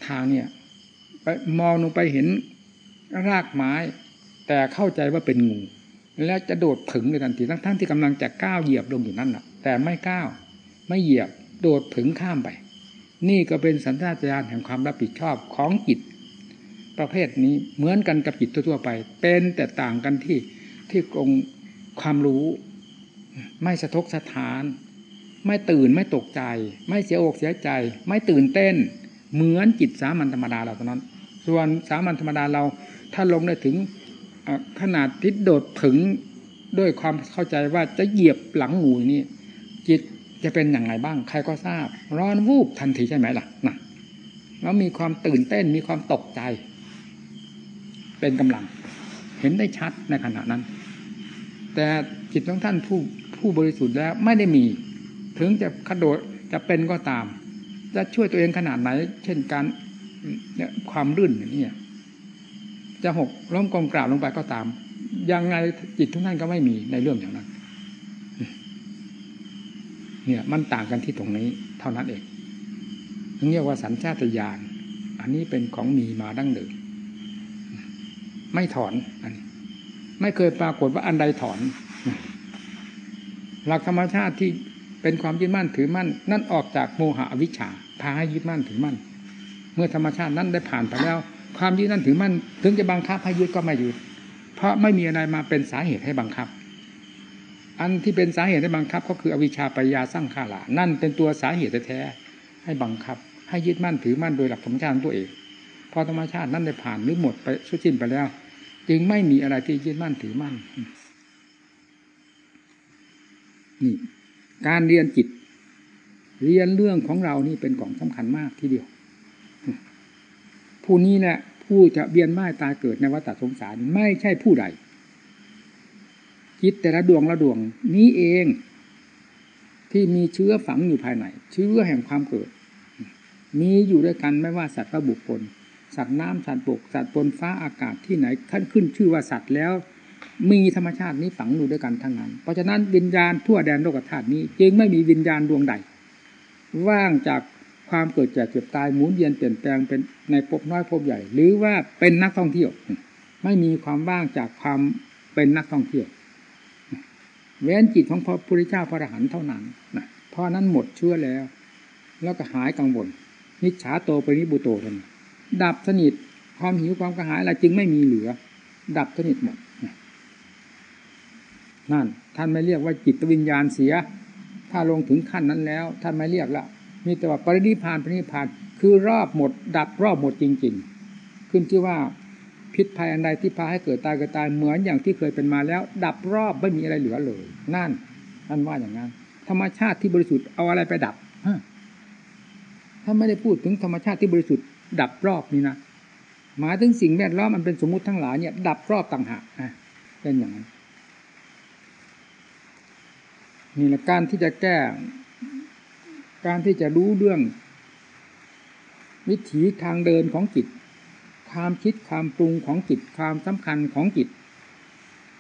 [SPEAKER 1] ทางเนี่ย ไปมองลงไปเห็น รากไม้ แต่เข้าใจว่าเป็นงู แล้วจะโดดผึ่งในทันทีทั้งท่านที่กำลังจะก้าวเหยียบลงอยู่นั่นแหละแต่ไม่ก้าวไม่เหยียบโดดผึ่งข้ามไป นี่ก็เป็นสัญชาตญาณแห่งความรับผิดชอบของจิต ประเภทนี้เหมือนกันกับจิตทั่วไป เป็นแต่ต่างกันที่ที่องความรู้ไม่สะทกสะทาน ไม่ตื่นไม่ตกใจ ไม่เสียอกเสียใจ ไม่ตื่นเต้น เหมือนจิตสามัญธรรมดาเราเท่านั้น ส่วนสามัญธรรมดาเรา ถ้าลงได้ถึงขนาดทิศโดดผึงด้วยความเข้าใจว่าจะเหยียบหลังงูนี่จิตจะเป็นอย่างไรบ้าง ใครก็ทราบ ร้อนวูบทันทีใช่ไหมล่ะนะแล้วมีความตื่นเต้นมีความตกใจ เป็นกำลัง เห็นได้ชัดในขณะนั้น แต่จิตของท่านผู้ผู้บริสุทธิ์แล้วไม่ได้มี ถึงจะกระโดดจะเป็นก็ตาม จะช่วยตัวเองขนาดไหน เช่นการความรื่นอย่างนี้ จะหกล้มกลมกราบลงไปก็ตาม ยังไงจิตทุกท่านก็ไม่มีในเรื่องอย่างนั้น เนี่ย มันต่างกันที่ตรงนี้ เท่านั้นเองเรียกว่าสัญชาตญาณอันนี้เป็นของมีมาดั้งเดิมไม่ถอนอันนี้ไม่เคยปรากฏว่าอันใดถอน หลักธรรมชาติที่เป็นความยึดมั่นถือมั่น นั่นออกจากโมหะวิชชาพาให้ยึดมั่นถือมั่น เมื่อธรรมชาตินั้นได้ผ่านไปแล้ว ความยึดนั่นถือมั่นถึงจะบังคับให้ยึดก็ไม่ยึดเพราะไม่มีอะไรมาเป็นสาเหตุให้บังคับ อันที่เป็นสาเหตุให้บังคับ ก็คืออวิชชาปัญญาสร้างขาลานั่นเป็นตัวสาเหตุแท้ให้บังคับ ให้ยึดมั่นถือมั่นโดยหลักธรรมชาติตัวเองพอธรรมชาตินั้นได้ผ่านหรือหมดไปสุดสิ้นไปแล้ว จึงไม่มีอะไรที่ยึดมั่นถือมั่นนี่การเรียนจิต เรียนเรื่องของเรานี่เป็นของสำคัญมากทีเดียว ผู้นี้แหละผู้จะเบียนไม้ตายเกิดในวัฏสงสารไม่ใช่ผู้ใดจิตแต่ละดวงละดวงนี้เอง ที่มีเชื้อฝังอยู่ภายในเชื้อแห่งความเกิด มีอยู่ด้วยกันไม่ว่าสัตว์ระบุคคลสัตว์น้ำสัตว์บกสัตว์บนฟ้าอากาศที่ไหนขั้นขึ้นชื่อว่าสัตว์แล้ว มีธรรมชาตินี้ฝังอยู่ด้วยกันทั้งนั้น เพราะฉะนั้นวิญญาณทั่วแดนโลกธาตุนี้ จึงไม่มีวิญญาณดวงใด ว่างจาก ความเกิดแก่เจ็บตายหมุนเวียนเปลี่ยนแปลงเป็นในภพน้อยภพใหญ่ หรือว่าเป็นนักท่องเที่ยว ไม่มีความว่างจากความเป็นนักท่องเที่ยว เว้นจิตของพระพุทธเจ้าพระอรหันต์เท่านั้นนะเพราะนั้นหมดเชื่อแล้ว แล้วก็หายกังวลนิจฉาโตไปนิบุโตทันดับสนิทความหิวความกระหายอะไรจึงไม่มีเหลือ ดับสนิทหมดนั่น ท่านไม่เรียกว่าจิตวิญญาณเสีย ถ้าลงถึงขั้นนั้นแล้ว ท่านไม่เรียกละ มีแต่ว่าปรินิพานปรินิพานคือรอบหมด ดับรอบหมดจริง ๆ ขึ้นที่ว่าพิษภัยอันใดที่พาให้เกิดตายเกิดตายเหมือนอย่างที่เคยเป็นมาแล้ว ดับรอบไม่มีอะไรเหลือเลย นั่นท่านว่าอย่างนั้น ธรรมชาติที่บริสุทธิ์เอาอะไรไปดับถ้าไม่ได้พูดถึงธรรมชาติที่บริสุทธิ์ดับรอบนี่นะหมายถึงสิ่งแวดล้อมมันเป็นสมมุติทั้งหลายเนี่ยดับรอบต่างหากเป็นอย่างนั้นนี่แหละการที่จะแก้ การที่จะรู้เรื่อง วิถีทางเดินของจิต ความคิดความปรุงของจิต ความสำคัญของจิต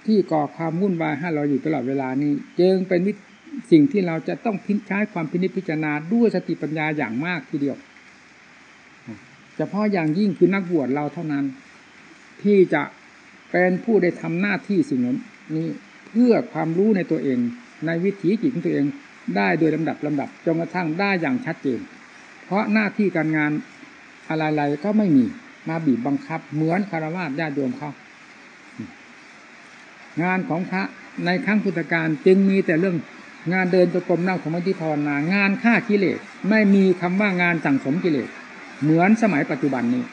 [SPEAKER 1] ที่ก่อความวุ่นวายให้เราอยู่ตลอดเวลานี้จึงเป็นสิ่งที่เราจะต้องพิใช้ความพินิจพิจารณาด้วยสติปัญญาอย่างมากทีเดียวเฉพาะอย่างยิ่งคือนักบวชเราเท่านั้น ที่จะเป็นผู้ได้ทำหน้าที่สิ่งนี้เพื่อความรู้ในตัวเอง ในวิถีจิตของตัวเอง ได้โดยลำดับลำดับจนกระทั่งได้อย่างชัดเจน เพราะหน้าที่การงานอะไรๆก็ไม่มีมาบีบบังคับ เหมือนคารวะญาติโยมเขางานของพระในครั้งพุทธกาลจึงมีแต่เรื่องงานเดินตะกรมนั่งสมาธิภาวนางานฆ่ากิเลสไม่มีคำว่างานสั่งสมกิเลสเหมือนสมัยปัจจุบันนี้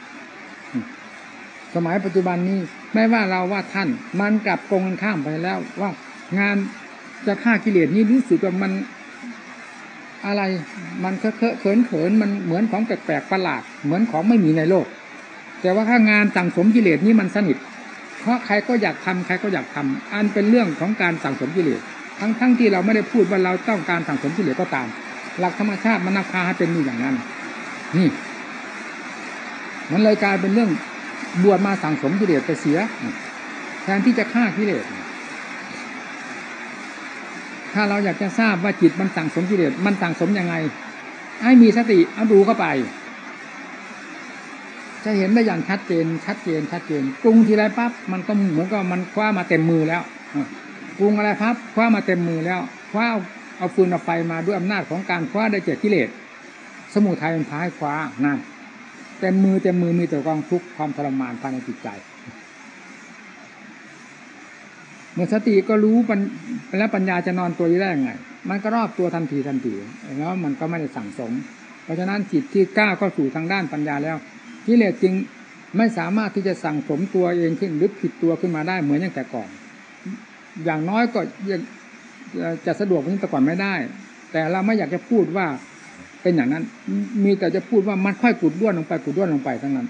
[SPEAKER 1] สมัยปัจจุบันนี้ไม่ว่าเราว่าท่าน มันกลับตรงกันข้ามไปแล้วว่างานจะฆ่ากิเลสนี้รู้สึกว่ามัน อะไรมันเคอะเขินเขินมันเหมือนของแปลกๆประหลาด เหมือนของไม่มีในโลก แต่ว่าถ้างานสั่งสมกิเลสนี้มันสนิทเพราะใครก็อยากทำใครก็อยากทำอันเป็นเรื่องของการสั่งสมกิเลสทั้งๆทที่เราไม่ได้พูดว่าเราต้องการสั่งสมกิเลสก็ตาม หลักธรรมชาติมันนับพาให้เป็นอย่างนั้น นี่มันเลยกลายเป็นเรื่องบวชมาสั่งสมกิเลสไปเสียแทนที่จะฆ่ากิเลส ถ้าเราอยากจะทราบว่าจิตมันสั่งสมกิเลสมันสั่งสมยังไง ให้มีสติเอาดูเข้าไป จะเห็นได้อย่างชัดเจน ชัดเจน ชัดเจนปรุงทีไรปั๊บมันก็เหมือนกับมันคว้ามาเต็มมือแล้วปรุงอะไรปั๊บคว้ามาเต็มมือแล้วคว้าเอาฟืนเอาไฟมาด้วยอำนาจของการคว้าได้เจ็ดกิเลสสมุทัยมันพายคว้านั่นเต็มมือเต็มมือมีแต่กองทุกข์ความทรมานภายในจิตใจ เมื่อสติก็รู้แล้วปัญญาจะนอนตัวได้ยังไง มันก็รอบตัวทันทีทันทีแล้วมันก็ไม่ได้สั่งสม เพราะฉะนั้นจิตที่ก้าวเข้าสู่ทางด้านปัญญาแล้วกิเลสจริงไม่สามารถที่จะสั่งสมตัวเองขึ้นหรือผิดตัวขึ้นมาได้เหมือนอย่างแต่ก่อน อย่างน้อยก็จะสะดวกเหมือนแต่ก่อนไม่ได้ แต่เราไม่อยากจะพูดว่าเป็นอย่างนั้น มีแต่จะพูดว่ามันค่อยกุดด้วนลงไปกุดด้วนลงไปทั้งนั้น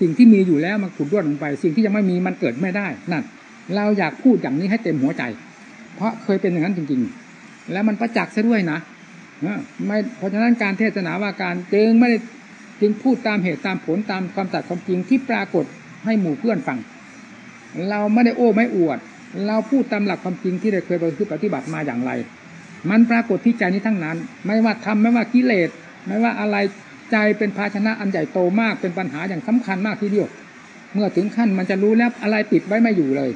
[SPEAKER 1] สิ่งที่มีอยู่แล้วมันกุดด้วนลงไป สิ่งที่ยังไม่มีมันเกิดไม่ได้นั่น เราอยากพูดอย่างนี้ให้เต็มหัวใจ เพราะเคยเป็นอย่างนั้นจริง ๆ แล้วมันประจักษ์ซะด้วยนะไม่เพราะฉะนั้นการเทศนาว่าการจึงไม่ได้จึงพูดตามเหตุตามผลตามความตัดความจริงที่ปรากฏให้หมู่เพื่อนฟัง เราไม่ได้โอ้ไม่อวด เราพูดตามหลักความจริงที่ได้เคยปฏิบัติมาอย่างไร มันปรากฏที่ใจนี้ทั้งนั้น ไม่ว่าทำไม่ว่ากิเลสไม่ว่าอะไรใจเป็นภาชนะอันใหญ่โตมากเป็นปัญหาอย่างสำคัญมากทีเดียว เมื่อถึงขั้นมันจะรู้แล้วอะไรปิดไว้ไม่อยู่เลย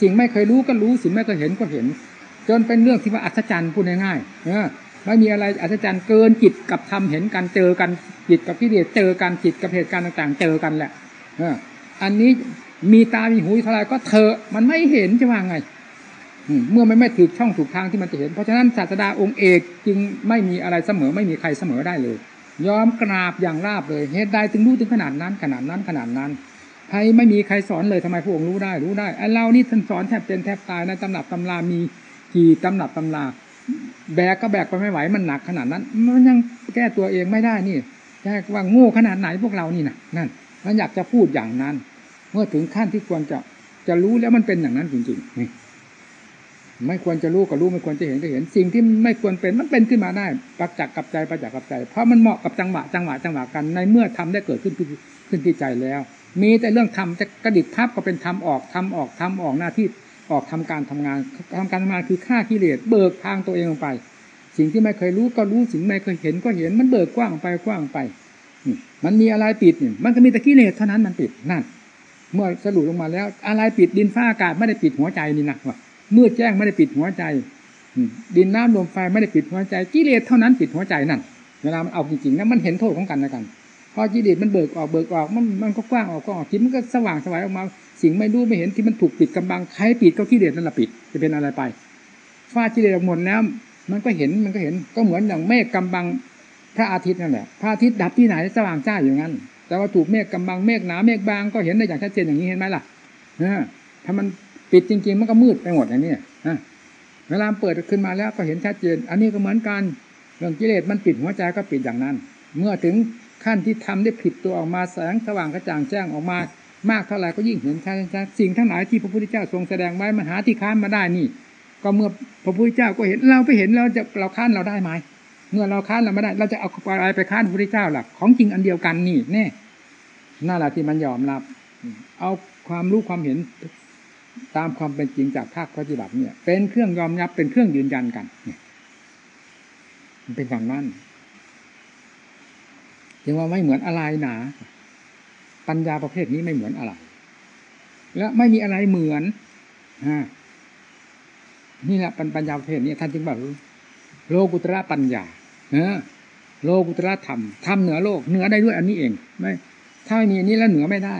[SPEAKER 1] สิ่งไม่เคยรู้ก็รู้สิ่งไม่เคยเห็นก็เห็น จนเป็นเรื่องที่ว่าอัศจรรย์พูดง่ายๆเออไม่มีอะไรอัศจรรย์เกินจิตกับธรรมเห็นกันเจอกันจิตกับกิเลสเจอกันจิตกับเหตุการณ์ต่าง ๆ เจอกันแหละเอออันนี้มีตา มีหูเท่าไรก็เถอะมันไม่เห็นจะว่าไงเมื่อมันไม่ถูกช่องถูกทางที่มันจะเห็น เพราะฉะนั้นศาสดาองค์เอกจึงไม่มีอะไรเสมอไม่มีใครเสมอได้เลย ยอมกราบอย่างราบเลยเหตุใดถึงรู้ถึงขนาดนั้นขนาดนั้นขนาดนั้น ใครไม่มีใครสอนเลยทำไมพระองค์รู้ได้รู้ได้ไอ้เรานี่ท่านสอนแทบเป็นแทบตายในตำหนับตำรามีกี่ตำหนับตำราแบกก็แบกไปไม่ไหวมันหนักขนาดนั้น มันยังแก้ตัวเองไม่ได้นี่แค่ว่าโง่ขนาดไหนพวกเรานี่นะนั่นมันอยากจะพูดอย่างนั้น เมื่อถึงขั้นที่ควรจะจะรู้แล้วมันเป็นอย่างนั้นจริงๆไม่ควรจะรู้ก็รู้ไม่ควรจะเห็นก็เห็น สิ่งที่ไม่ควรเป็นมันเป็นขึ้นมาได้ปักจักษ์กับใจปักจักษ์กับใจ เพราะมันเหมาะกับจังหวะจังหวะจังหวะกันในเมื่อทำได้เกิดขึ้นขึ้นที่ใจแล้ว มีแต่เรื่องทำจะกระดิกภาพก็เป็นทำออกทำออกทำออกหน้าที่ออกทำการทำงานทำการทำงานคือฆ่ากิเลสเบิกทางตัวเองลงไป สิ่งที่ไม่เคยรู้ก็รู้สิ่งไม่เคยเห็นก็เห็นมันเบิกกว้างไปกว้างไปมันมีอะไรปิดเนี่ยมันก็มีแต่กิเลสเท่านั้นมันปิดนั่น เมื่อสรุปลงมาแล้ว อะไรปิดดินฟ้าอากาศไม่ได้ปิดหัวใจนี่นะว่ามืดแจ้งไม่ได้ปิดหัวใจดินน้ำลมไฟไม่ได้ปิดหัวใจกิเลสเท่านั้นปิดหัวใจนั่นเวลามันเอาจริงๆนะมันเห็นโทษของกันและกัน อกิเลสมันเบิกออกเบิกออกมันมันก็กว้างออกก็ออกคิดมันก็สว่างสวายออกมา สิ่งไม่รู้ไม่เห็นที่มันถูกปิดกำบังใครปิดก็กิเลสนั่นแหละปิดจะเป็นอะไรไปฟากิเลสหมดแล้วมันก็เห็นมันก็เห็นก็เหมือนอย่างเมฆกำบังพระอาทิตย์นั่นแหละพระอาทิตย์ดับที่ไหนสว่างจ้าอย่างนั้น แต่ว่าถูกเมฆกำบังเมฆหนาเมฆบางก็เห็นได้อย่างชัดเจนอย่างนี้เห็นไหมล่ะถ้ามันปิดจริง ๆ มันก็มืดไปหมดอย่างนี้เวลาเปิดขึ้นมาแล้วก็เห็นชัดเจน อันนี้ก็เหมือนกันเรื่องกิเลสมันปิดหัวใจก็ปิดอย่างนั้น เมื่อถึง ขั้นที่ทำได้ผิดตัวออกมาแสงสว่างกระจ่างแจ้งออกมามากเท่าไหร่ก็ยิ่งเห็นชัดชัดสิ่งทั้งหลายที่พระพุทธเจ้าทรงแสดงไว้มหาที่ค้านมาได้นี่ ก็เมื่อพระพุทธเจ้าก็เห็นเราไปเห็นเราจะเราค้านเราได้ไหมเมื่อเราค้านเราไม่ได้ เราจะเอาอะไรไปค้านพระพุทธเจ้าหล่ะของจริงอันเดียวกันนี่แน่น่าละที่มันยอมรับ เอาความรู้ความเห็นตามความเป็นจริงจากภาคปฏิบัติเนี่ย เป็นเครื่องยอมรับเป็นเครื่องยืนยันกันเนี่ยมันเป็นอย่างนั้น จึงว่าไม่เหมือนอะไรหนา ปัญญาประเภทนี้ไม่เหมือนอะไร และไม่มีอะไรเหมือนฮะนี่แหละปัญญาประเภทนี้ท่านจึงบอกโลกุตระปัญญาเออโลกุตระธรรมธรรมเหนือโลกเหนือได้ด้วยอันนี้เองไม่ถ้าไม่มีอันนี้แล้วเหนือไม่ได้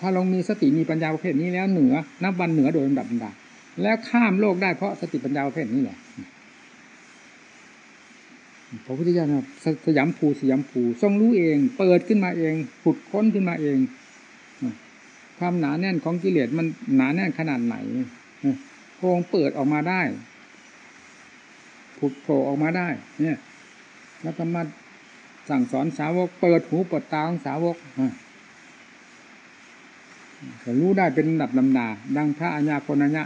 [SPEAKER 1] ถ้าลงมีสติมีปัญญาประเภทนี้แล้วเหนือนับวันเหนือโดยลำดับลำดับแล้วข้ามโลกได้เพราะสติปัญญาประเภทนี้แหละ พระพุทธเจ้าสยามภูสยามภูทรงรู้เอง เปิดขึ้นมาเองผุดค้นขึ้นมาเองความหนาแน่นของกิเลสมันหนาแน่นขนาดไหนพระองค์เปิดออกมาได้ผุดโผล่ออกมาได้ เนี่ยแล้วก็มาสั่งสอนสาวก เปิดหูเปิดตาของสาวกรู้ได้เป็นลำดับลำดา ดังพระอัญญาโกนัญญะ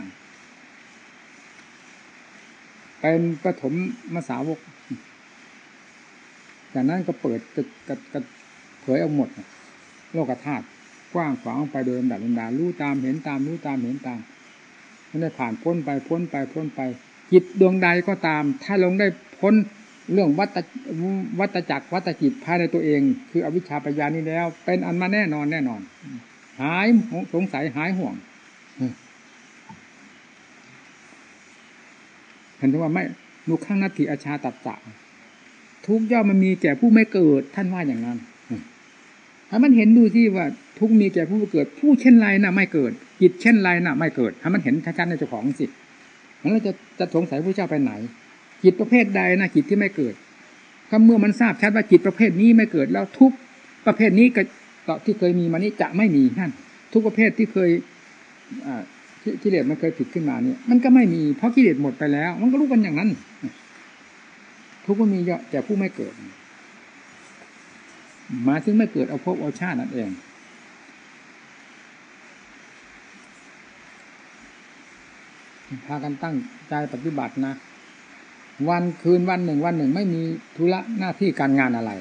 [SPEAKER 1] เป็นปฐมมาสาวก จากนั้นก็เปิดกระกระกระเผยออกหมด โลกธาตุกว้างขวางไปโดยลำดับลำดารู้ตามเห็นตามรู้ตามเห็นตามมันได้ผ่านพ้นไปพ้นไปพ้นไป จิตดวงใดก็ตาม ถ้าลงได้พ้นเรื่องวัตวัตจักรวัตจิตภายในตัวเอง คืออวิชชาปัญญานี้แล้ว เป็นอันมาแน่นอนแน่นอน หายสงสัยหายห่วงเห็นว่าไม่ลูกข้างนัตถิอาชาตัดจะ ทุกย่อมมันมีแก่ผู้ไม่เกิด ท่านว่าอย่างนั้นถ้ามันเห็นดูที่ว่า ทุกมีแก่ผู้เกิด ผู้เช่นไรน่ะ ไม่เกิดจิตเช่นไรน่ะ ไม่เกิดถ้ามันเห็นชัดๆในเจ้าของสิมันเราจะจะสงสัยพระเจ้าไปไหน จิตประเภทใดน่ะจิตที่ไม่เกิดก็เมื่อมันทราบชัดว่าจิตประเภทนี้ไม่เกิดแล้วทุกประเภทนี้ก็ที่เคยมีมานี้จะไม่มีนั่นทุกประเภทที่เคยอ่ากิเลสมันเคยผิดขึ้นมาเนี่ย มันก็ไม่มีเพราะกิเลสหมดไปแล้ว มันก็รู้กันอย่างนั้น ทุกข์มันมีเยอะแต่ผู้ไม่เกิดมาถึงไม่เกิดเอาพบเอาชาตินั่นเอง พากันตั้งใจปฏิบัตินะ วันคืนวันหนึ่งวันหนึ่งไม่มีธุระหน้าที่การงานอะไร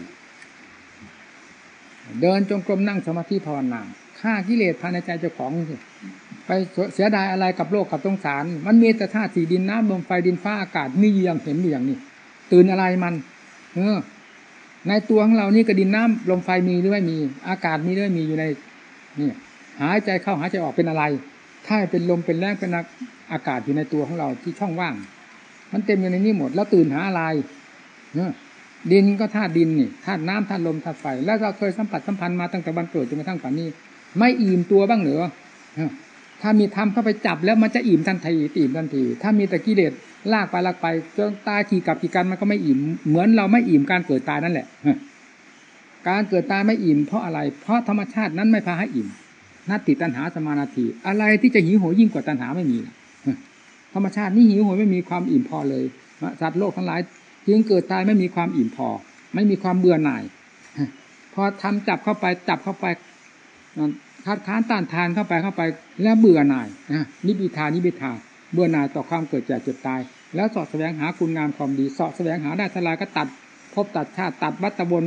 [SPEAKER 1] เดินจงกรมนั่งสมาธิภาวนาฆ่ากิเลสภายในใจเจ้าของไปเสียดายอะไรกับโลกกับตรงสาร มันมีแต่ธาตุสี่ดินน้ำลมไฟดินฟ้าอากาศมีอย่างเห็นอย่างนี้ ตื่นอะไรมัน เออ ในตัวของเรานี่กระดินน้ำลมไฟมีหรือไม่มี อากาศมีหรือไม่มีอยู่ในนี่หายใจเข้าหายใจออกเป็นอะไร ถ้าเป็นลมเป็นแรงเป็นอากาศอยู่ในตัวของเราที่ช่องว่าง มันเต็มอยู่ในนี้หมด แล้วตื่นหาอะไรดินก็ธาตุดินนี่ธาตุน้ำธาตุลมธาตุไฟ แล้วเราเคยสัมผัสสัมพันธ์มาตั้งแต่วันเกิดจนกระทั่งป่านนี้ ไม่อิ่มตัวบ้างเหรอถ้ามีธรรมเข้าไปจับแล้วมันจะอิ่มทันทีอิ่มทันที ถ้ามีแต่กิเลส ลากไปลากไปจนตายขี่กับขี่กันมันก็ไม่อิ่ม เหมือนเราไม่อิ่มการเกิดตายนั่นแหละการเกิดตายไม่อิ่มเพราะอะไร เพราะธรรมชาตินั้นไม่พาให้อิ่มนัตติตันหาสมานาทีอะไรที่จะหิวโหยยิ่งกว่าตันหาไม่มีธรรมชาตินี่หิวโหยไม่มีความอิ่มพอเลยสัตว์โลกทั้งหลายจึงเกิดตายไม่มีความอิ่มพอ ไม่มีความเบื่อหน่ายพอทำจับเข้าไปจับเข้าไปคัดค้านต้านทานเข้าไปเข้าไป แล้วเบื่อหน่ายนะนิบิทานิบิทาเบื่อหน่ายต่อความเกิดแก่เจ็บตาย แล้วสอดแสวงหาคุณงามความดีสอดแสวงหาได้ทลายก็ตัดพบตัดชาติตัดวัตบน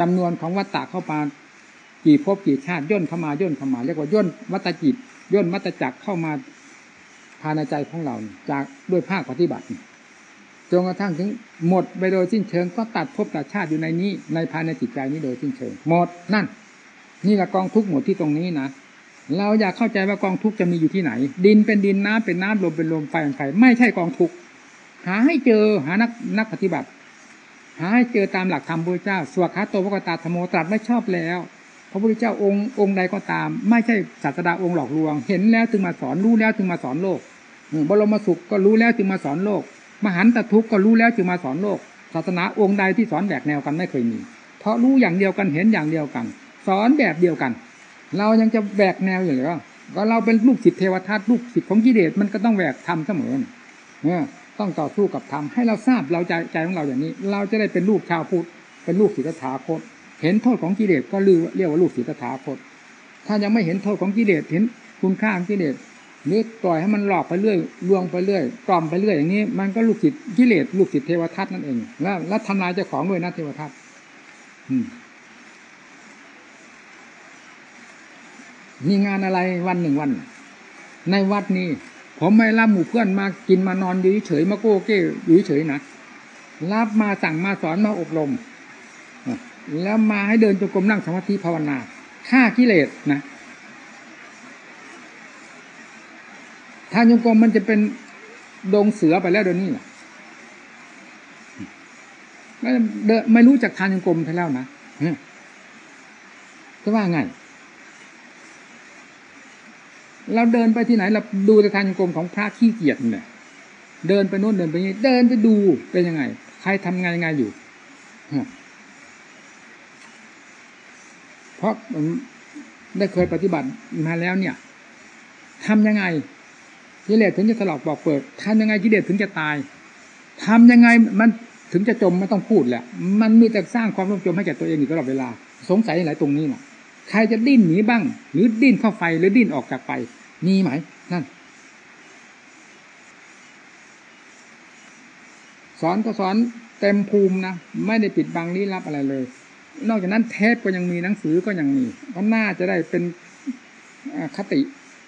[SPEAKER 1] จำนวนของวัตตะเข้ามากี่พบกี่ชาติย่นเข้ามาย่นเข้ามา เรียกว่าย่นวัตจิตย่นวัตจักรเข้ามาภายในใจของเราจากด้วยภาคปฏิบัติจนกระทั่งถึงหมดไปโดยสิ้นเชิง ก็ตัดภพตัดชาติอยู่ในนี้ ในภายในจิตใจนี้โดยสิ้นเชิง หมดนั่น นี่แหละกองทุกหมดที่ตรงนี้นะเราอยากเข้าใจว่ากองทุกจะมีอยู่ที่ไหน ดินเป็นดินน้ำเป็นน้ำลมเป็นลมไฟเป็นไฟไม่ใช่กองทุก หาให้เจอหานักนักปฏิบัติ หาให้เจอตามหลักธรรมพระเจ้าสวดคาโตวกตาธโมตรัสไม่ชอบแล้วพระพุทธเจ้าองค์องค์ใดก็ตาม ไม่ใช่ศาสดาองค์หลอกลวง เห็นแล้วจึงมาสอนรู้แล้วจึงมาสอนโลกบรมสุขก็รู้แล้วจึงมาสอนโลก มหันตทุกข์ก็รู้แล้วจึงมาสอนโลก ศาสนาองค์ใดที่สอนแบกแนวกันไม่เคยมี เพราะรู้อย่างเดียวกันเห็นอย่างเดียวกัน สอนแบบเดียวกัน เรายังจะแบกแนวอยู่หรือก็เราเป็นลูกศิษย์เทวทัตลูกศิษย์ของกิเลสมันก็ต้องแบกธรรมเสมอเนี่ย ต้องต่อสู้กับธรรมให้เราทราบเราใจใจของเราอย่างนี้ เราจะได้เป็นลูกชาวพุทธเป็นลูกศิษย์ถาคต เห็นโทษของกิเลสก็เรียกว่าลูกศิษย์ถาคต ถ้ายังไม่เห็นโทษของกิเลสเห็นคุณค่าของกิเลสนี่ปล่อยให้มันหลอกไปเรื่อยลวงไปเรื่อยกล่อมไปเรื่อยอย่างนี้มันก็ลูกศิษย์กิเลสลูกศิษย์เทวทัตนั่นเอง แล้วแล้วทำลายเจ้าของด้วยนะเทวทัตมีงานอะไรวันหนึ่งวัน ในวัดนี้ ผมไม่รับหมู่เพื่อนมากินมานอนอยู่เฉยมาโก้เก้อยู่เฉยนะรับมาสั่งมาสอนมาอบรมแล้วมาให้เดินจงกรมนั่งสมาธิภาวนาฆ่ากิเลสนะทางจงกรมมันจะเป็นดงเสือไปแล้วเดี๋ยวนี้ไม่ไม่รู้จักทานจงกรมไปแล้วนะจะว่าไง เราเดินไปที่ไหนเราดูแต่ทางจงกรมของพระขี้เกียจเนี่ยเดินไปโน้นเดินไปนี้เดินไปดูเป็นยังไง ใครทำงานยังไงอยู่เพราะได้เคยปฏิบัติมาแล้วเนี่ยทำยังไงกิเลสถึงจะถลอกบอกเปิดทำยังไงกิเลสถึงจะตายทำยังไงมันถึงจะจมไม่ต้องพูดแหละ มันมีแต่สร้างความร่มจมให้แก่ตัวเองอยู่ตลอดเวลา สงสัยอะไรตรงนี้น่ะใครจะดิ้นหนีบ้าง หรือดิ้นเข้าไฟหรือดิ้นออกจากไฟ มีไหม นั่น สอนก็สอนเต็มภูมินะ ไม่ได้ปิดบังลี้ลับอะไรเลย นอกจากนั้นเทปก็ยังมีหนังสือก็ยังมีก็น่าจะได้เป็นคติ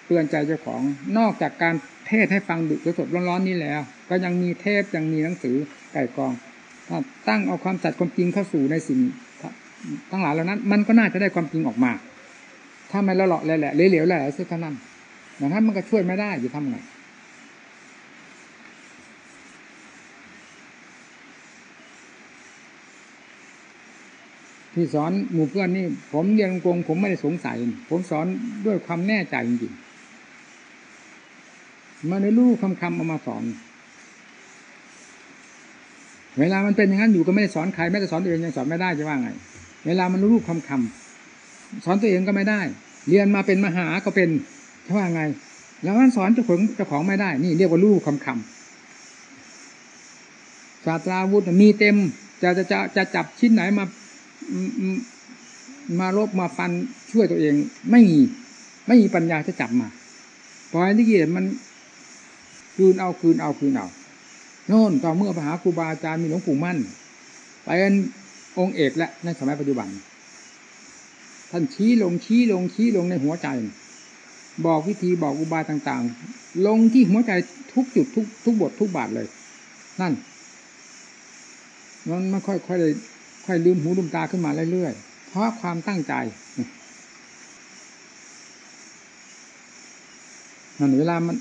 [SPEAKER 1] เตือนใจเจ้าของ นอกจากการเทศให้ฟังดุสดร้อนๆนี้แล้ว ก็ยังมีเทปยังมีหนังสือไก่กองถ้าตั้งเอาความจัดความจริงเข้าสู่ในสิ่งทั้งหลายเหล่านั้น มันก็น่าจะได้ความจริงออกมา ถ้าไม่ละเลาะแหละเหลวๆแหละเสียเท่านั้น อย่างนั้นมันก็ช่วยไม่ได้จะทำไงที่สอนหมู่เพื่อนนี่ ผมเรียนกงผมไม่ได้สงสัย ผมสอนด้วยความแน่ใจจริงๆมาในลูกคำคำเอามาสอน เวลามันเป็นอย่างนั้นอยู่ก็ไม่ได้สอนใครไม่ได้สอนตัวเองยังสอนไม่ได้จะว่าไง เวลามันรู้คำคำสอนตัวเองก็ไม่ได้ เรียนมาเป็นมหาก็เป็น ว่าไง แล้วมันสอนเจ้าของเจ้าของไม่ได้ นี่เรียกว่าลูกคำคำศาสตราวุธมีเต็ม จะจะจะจะจับชิ้นไหนมามารบมาฟันช่วยตัวเอง ไม่มีไม่มีปัญญาจะจับมาปล่อยที่เกียมันคืนเอาคืนเอาคืนเอาโน่นต่อเมื่อพระหาครูบาอาจารย์มีหลวงปู่มั่นไปเป็นองค์เอกและในสมัยปัจจุบัน ท่านชี้ลงชี้ลงชี้ลงในหัวใจ บอกวิธีบอกอุบายต่างๆ ลงที่หัวใจทุกจุดทุกทุกบททุกบาทเลย นั่นมันไม่ค่อยค่อยเลยค่อยลืมหูลืมตาขึ้นมาเรื่อยๆ เพราะความตั้งใจมันเวลามัน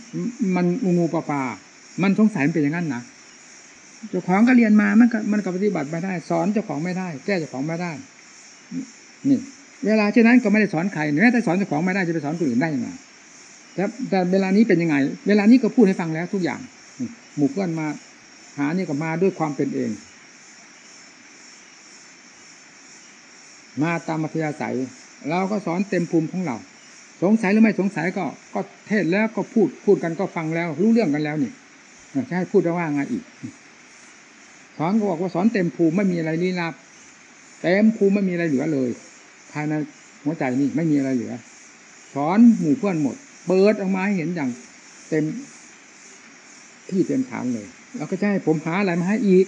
[SPEAKER 1] มันงูงูปลาปลามันสงสัยมันเป็นอย่างนั้นนะเจ้าของก็เรียนมามันก็มันก็ปฏิบัติไม่ได้ สอนเจ้าของไม่ได้ แก้เจ้าของไม่ได้ นี่ เวลาเช่นนั้นก็ไม่ได้สอนใครแม้แต่สอนเจ้าของไม่ได้จะไปสอนคนอื่นได้ยังไงแต่แต่เวลานี้เป็นยังไง เวลานี้ก็พูดให้ฟังแล้วทุกอย่าง หมู่เพื่อนมา หานี่ก็มาด้วยความเป็นเอง มาตามมัธยาศัยเราก็สอนเต็มภูมิของเรา สงสัยหรือไม่สงสัยก็ ก็เทศแล้วก็พูดพูดกันก็ฟังแล้ว รู้เรื่องกันแล้วนี่จะให้พูดว่าไงอีก สอนก็บอกว่าสอนเต็มภูมิไม่มีอะไรลี้ลับเต็มภูมิไม่มีอะไรเหลือเลย ภายในหัวใจนี่ไม่มีอะไรเหลือสอนหมู่เพื่อนหมด เปิดออกมาให้เห็นอย่างเต็มที่เต็มฐานเลย แล้วก็จะให้ผมหาอะไรมาให้อีก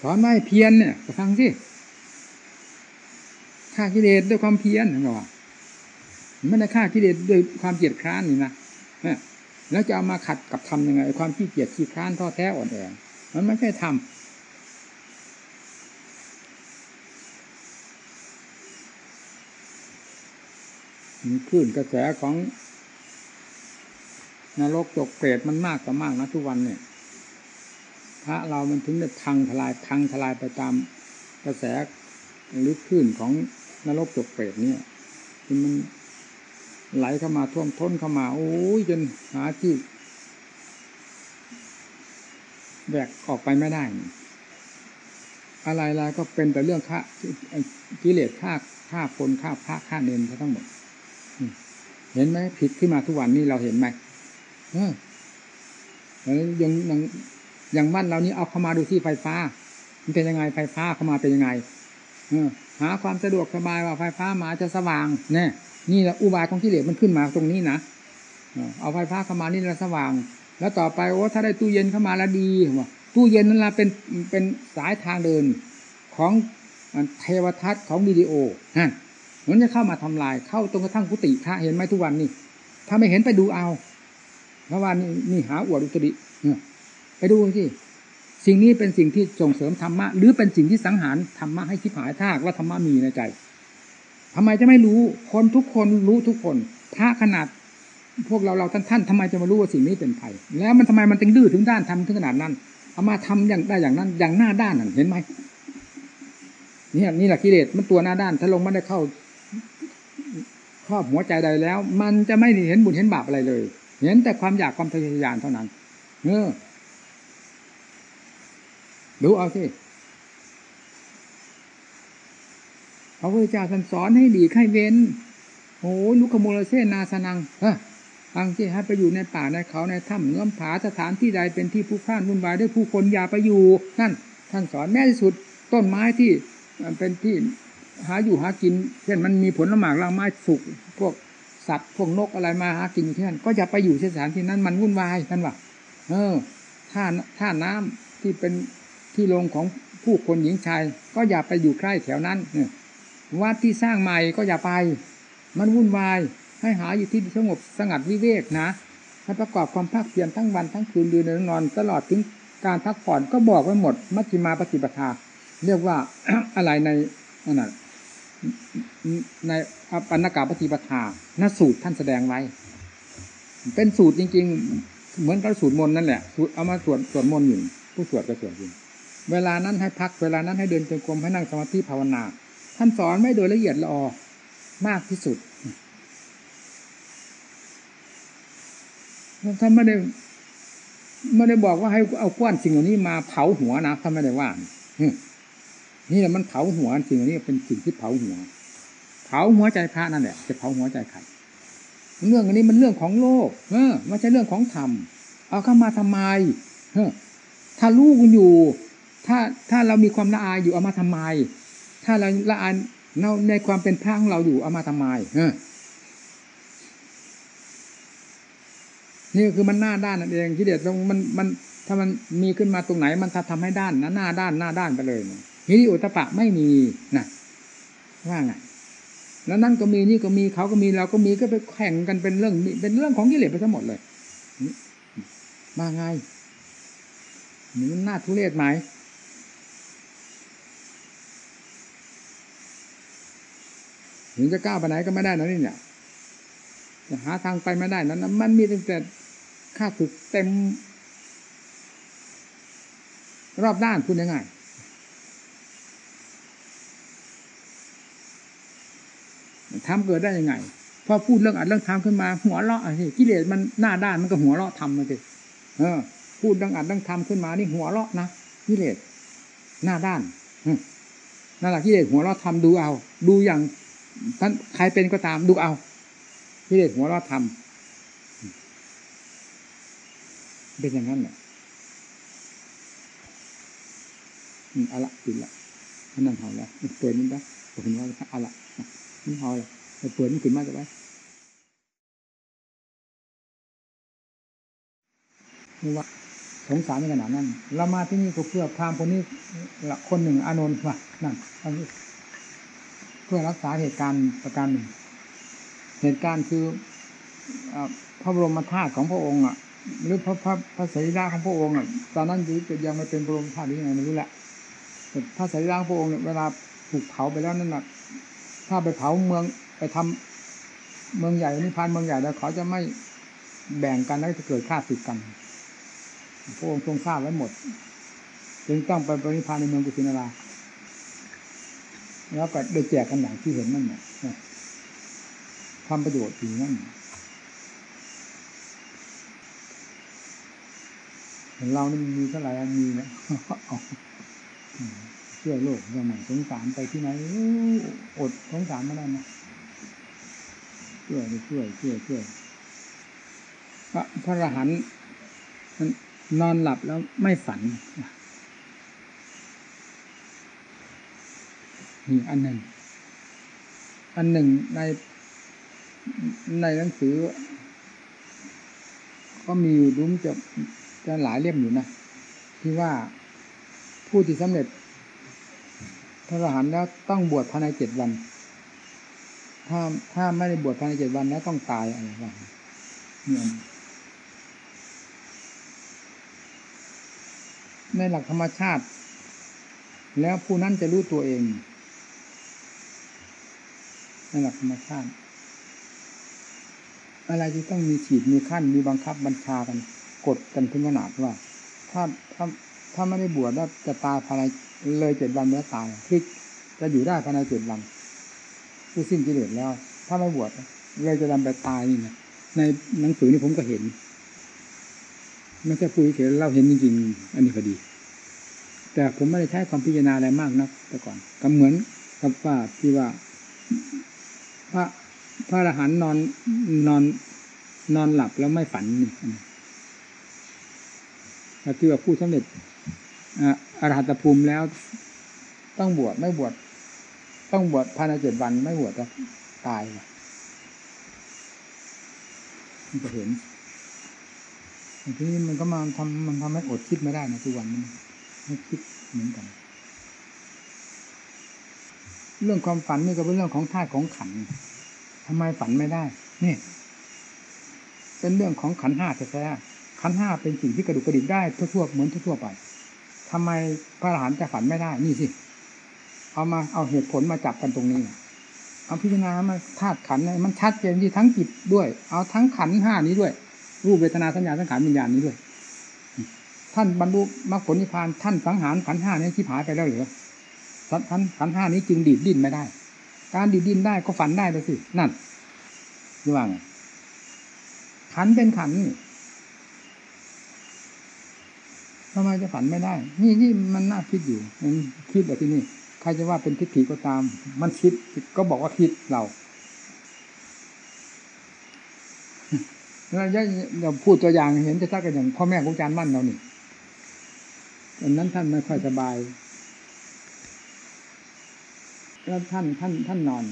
[SPEAKER 1] สอนไม่เพียนเนี่ยฟังสิฆ่ากิเลสด้วยความเพียรเหรอไม่ได้ฆ่ากิเลสด้วยความเกียดคร้านนี่นะแล้วจะเอามาขัดกับทำยังไง ความขี้เกียจขี้คร้านท้อแท้อ่อนแอมันไม่ใช่ทำ คลื่นกระแสของนรกจกเปรตมันมากต่อมากนะทุกวันเนี่ย พระเรามันถึงได้พังทลายพังทลายไปตามกระแสหรือคลื่นของนรกจกเปรตเนี่ยที่มันไหลเข้ามาท่วมท้นเข้ามา โอ้ยจนหาที่แบกออกไปไม่ได้ อะไรๆก็เป็นแต่เรื่องฆ่ากิเลสฆ่าฆ่าคนฆ่าพระฆ่าเนนทั้งหมด เห็นไหมผิดขึ้นมาทุกวันนี้เราเห็นไหมเออยังยังอย่างบ้านเรานี้เอาเข้ามาดูที่ไฟฟ้า มันเป็นยังไงไฟฟ้าเข้ามาเป็นยังไงเออหาความสะดวกสบายว่าไฟฟ้ามาจะสว่างเนี่ยนี่แหละอุบายของกิเลสมันขึ้นมาตรงนี้นะเอาไฟฟ้าเข้ามานี่ละสว่าง แล้วต่อไปโอ้ถ้าได้ตู้เย็นเข้ามาแล้วดีว่าตู้เย็นนั่นละเป็นเป็นสายทางเดินของเทวทัศน์ของวิดีโอฮะ มันจะเข้ามาทำลายเข้าตรงกระทั่งกุฏิพระเห็นไหมทุกวันนี่ถ้าไม่เห็นไปดูเอาเพราะว่านี่นี่หาอวดอุตริไปดูสิสิ่งนี้เป็นสิ่งที่ส่งเสริมธรรมะหรือเป็นสิ่งที่สังหารธรรมะให้คิดหายถ้าว่าธรรมะมีในใจทำไมจะไม่รู้คนทุกคนรู้ทุกคนพระขนาดพวกเราเราท่านท่านทำไมจะมารู้ว่าสิ่งนี้เป็นภัยแล้วมันทำไมมันถึงดื้อถึงด้านทำถึงขนาดนั้นเอามาทำอย่างได้อย่างนั้น อย่างหน้าด้านนั่นเห็นไหมนี่นี่แหละกิเลสมันตัวหน้าด้านถ้าลงไม่ได้เข้า รอบหัวใจใดแล้ว มันจะไม่เห็นบุญเห็นบาปอะไรเลย เห็นแต่ความอยากความทะเยอทะยานเท่านั้นเออดูเอาสิพระพุทธเจ้าท่านสอนให้ดีให้เว้นโอ้ลุกโมลเซนาสนังเออฟังที่ให้ไปอยู่ในป่าในเขาในถ้ำเงื่อมผาสถานที่ใดเป็นที่ผู้ข้านวุ่นวายด้วยผู้คนอย่าไปอยู่นั่นท่านสอนแม้ที่สุด ต้นไม้ที่เป็นที่ หาอยู่หากิน เช่นมันมีผลละหมากรางไม้สุกพวกสัตว์พวกนกอะไรมาหากินอยู่ที่นั่นก็อย่าไปอยู่สถานที่นั้นมันวุ่นวายท่านว่าเออท่าท่าน้ำที่เป็นที่ลงของผู้คนหญิงชาย ก็อย่าไปอยู่ใกล้แถวนั้นเนี่ยวัดที่สร้างใหม่ก็อย่าไป มันวุ่นวาย ให้หาอยู่ที่สงบสงัดวิเวกนะให้ประกอบความภาคเพียรทั้งวันทั้งคืนดืนนอนตลอดถึงการพักผ่อนก็บอกไว้หมดมัชฌิมาปฏิปทา เรียกว่าอะไรในนั่น ในอปัญกาปฏิปทานสูตรท่านแสดงไว้ เป็นสูตรจริง ๆ เหมือนกับสูตรมนนั่นแหละสูตรเอามาสวดสวดมนอยู่ผู้สวดก็สวดอยู่เวลานั้นให้พักเวลานั้นให้เดินจงกรมให้นั่งสมาธิภาวนา ท่านสอนไม่โดยละเอียดละออมากที่สุดท่านไม่ได้ไม่ได้บอกว่าให้เอาก้อนสิ่งเหล่านี้มาเผาหัวนะท่านไม่ได้ว่า นี่แหละมันเผาหัวสิ่งนี้เป็นสิ่งที่เผาหัว เผาหัวใจพระนั่นแหละจะเผาหัวใจใครเรื่องอันนี้มันเรื่องของโลก เออไม่ใช่เรื่องของธรรมเอาเข้ามาทำไมเฮ้ถ้าลูกอยู่ ถ้าถ้าเรามีความละอายอยู่เอามาทำไม ถ้าเราละอายในในความเป็นพระของเราอยู่เอามาทำไมเออนี่คือมันหน้าด้านนั่นเองที่เด็ดตรงมันมันถ้ามันมีขึ้นมาตรงไหน มันทำทำให้ด้านนะหน้าด้านหน้าด้านไปเลย ฮิริโอตปะไม่มีนะว่าไงแล้วนั่นก็มีนี่ก็มีเขาก็มีเราก็มีก็ไปแข่งกันเป็นเรื่องเป็นเรื่องของกิเลสไปทั้งหมดเลยมาไงนี่มันน่าทุเรศไหมถึงจะก้าวไปไหนก็ไม่ได้นะนี่เนี่ยจะหาทางไปไม่ได้นั้น มันมีตั้งแต่ค่าศึกเต็ม รอบด้านพูดง่าย ทำเกิดได้ยังไงพอพูดเรื่องอัดเรื่องทำขึ้นมา หัวเราะสิกิเลสมันหน้าด้านมันก็หัวเราะทำมาสิเออ พูดเรื่องอัดเรื่องทำขึ้นมานี่หัวเราะนะกิเลสหน้าด้านนั่นแหละกิเลสหัวเราะทำดูเอา ดูอย่างท่านใครเป็นก็ตามดูเอากิเลสหัวเราะทำเป็นอย่างนั้นแหละเอาละปิดละนั่นเ่าแล้วเปิดมันได้เปิดมันว่าเอาละ มันเ่าละเปิดมันขึ้นมาจะไว้นี่ว่าสงสารในขนาดนั้นเรามาที่นี่ก็เพื่อพรามคนนี้ละคนหนึ่งอานนท์ว่านั่นเพื่อรักษาเหตุการณ์ประการหนึ่ง เหตุการณ์คือพระบรมธาตุของพระองค์อะหรือพระพระพระสรีระของพระองค์อะตอนนั้นยังไม่เป็นบรมธาตุหรือยังไงไม่รู้แหละพระสรีระของพระองค์เนี่ยเวลาถูกเผาไปแล้วนั่นแหละ ถ้าไปเผาเมืองไปทำเมืองใหญ่นิพพานเมืองใหญ่แล้วเขาจะไม่แบ่งกันแล้วจะเกิดฆ่าศึกกันพระองค์ทรงทราบไว้หมด จึงต้องไปปริพานในเมืองกุสินาราแล้วก็ได้แจกกันอย่างที่เห็นนั่นแหละทำประโยชน์อยู่นั่นเรานี่มีเท่าไหร่มีนะ เชื่อโลกยังไงสงสารไปที่ไหนอดสงสารไม่ได้นะช่วยช่วยช่วยช่วยพระพระรหันนอนหลับแล้วไม่ฝันนี่อันหนึ่ง อันหนึ่งในในหนังสือ ก็มีอยู่รุ้มจะจะหลายเล่มอยู่นะที่ว่าผู้ที่สำเร็จ ระอรหันต์แล้วต้องบวชภายในเจ็ดวัน ถ้าถ้าไม่ได้บวชภายในเจ็ดวันแล้วต้องตายอะไรบ้างเนี่ยในหลักธรรมชาติ แล้วผู้นั้นจะรู้ตัวเอง ในหลักธรรมชาติ อะไรที่ต้องมีขีดมีขั้นมีบังคับบัญชากัน กดกันถึงขนาดว่า ถ้าถ้า ถ้าไม่ได้บวชแล้วจะตายภายในเลยเจ็ดวันแล้วตายคือจะอยู่ได้ภายในเจ็ดวันผู้สิ้นกิเลสแล้ว ถ้าไม่บวชเลยจะดำไปตายนี่นะในหนังสือนี่ผมก็เห็นไม่ใช่พูดเฉยเราเห็นจริงๆอันนี้ก็ดี แต่ผมไม่ได้ใช้ความพิจารณาอะไรมากนักแต่ก่อนก็เหมือนกับว่าที่ว่า พระพระอรหันต์นอนนอนนอนหลับแล้วไม่ฝันนี่ที่ว่าผู้สำเร็จ อรหัตภูมิแล้ว ต้องบวชไม่บวชต้องบวชภายในเจ็ดวันไม่บวชจะตายมันจะเห็นทีนี้มันก็มาทำมันทำให้อดคิดไม่ได้นะทุกวันนี้ให้คิดเหมือนกัน เรื่องความฝันนี่ก็เป็นเรื่องของธาตุของขันทำไมฝันไม่ได้นี่เป็นเรื่องของขันห้าแท้ๆขันห้าเป็นสิ่งที่กระดุกกระดิกได้ทั่วๆเหมือนทั่วๆไป ทำไมพระอรหันต์จะฝันไม่ได้ นี่สิ เอามาเอาเหตุผลมาจับกันตรงนี้ เอาพิจารณามาธาตุขันมันชัดเจนที่ทั้งจิตด้วย เอาทั้งขันห้านี้ด้วย รูปเวทนาสัญญาสังขารวิญญาณนี้ด้วย ท่านบรรลุมรรคผลนิพพานท่านสังหารขันห้านี้ที่หายไปแล้วหรือท่านขันห้านี้จึงดีดดิ้นไม่ได้ การดีดดิ้นได้ก็ฝันได้เลยสิ นั่นยังว่างขันเป็นขัน ทำไมจะฝันไม่ได้ นี่นี่มันน่าคิดอยู่มันคิดแบบที่นี่ใครจะว่าเป็นทิฏฐิก็ตาม มันคิดก็บอกว่าคิดเราแล้วเราพูดตัวอย่างเห็นจะทักกันอย่างพ่อแม่ของอาจารย์มั่นเรานี่ตอนนั้นท่านไม่ค่อยสบาย แล้วท่านท่านท่านนอน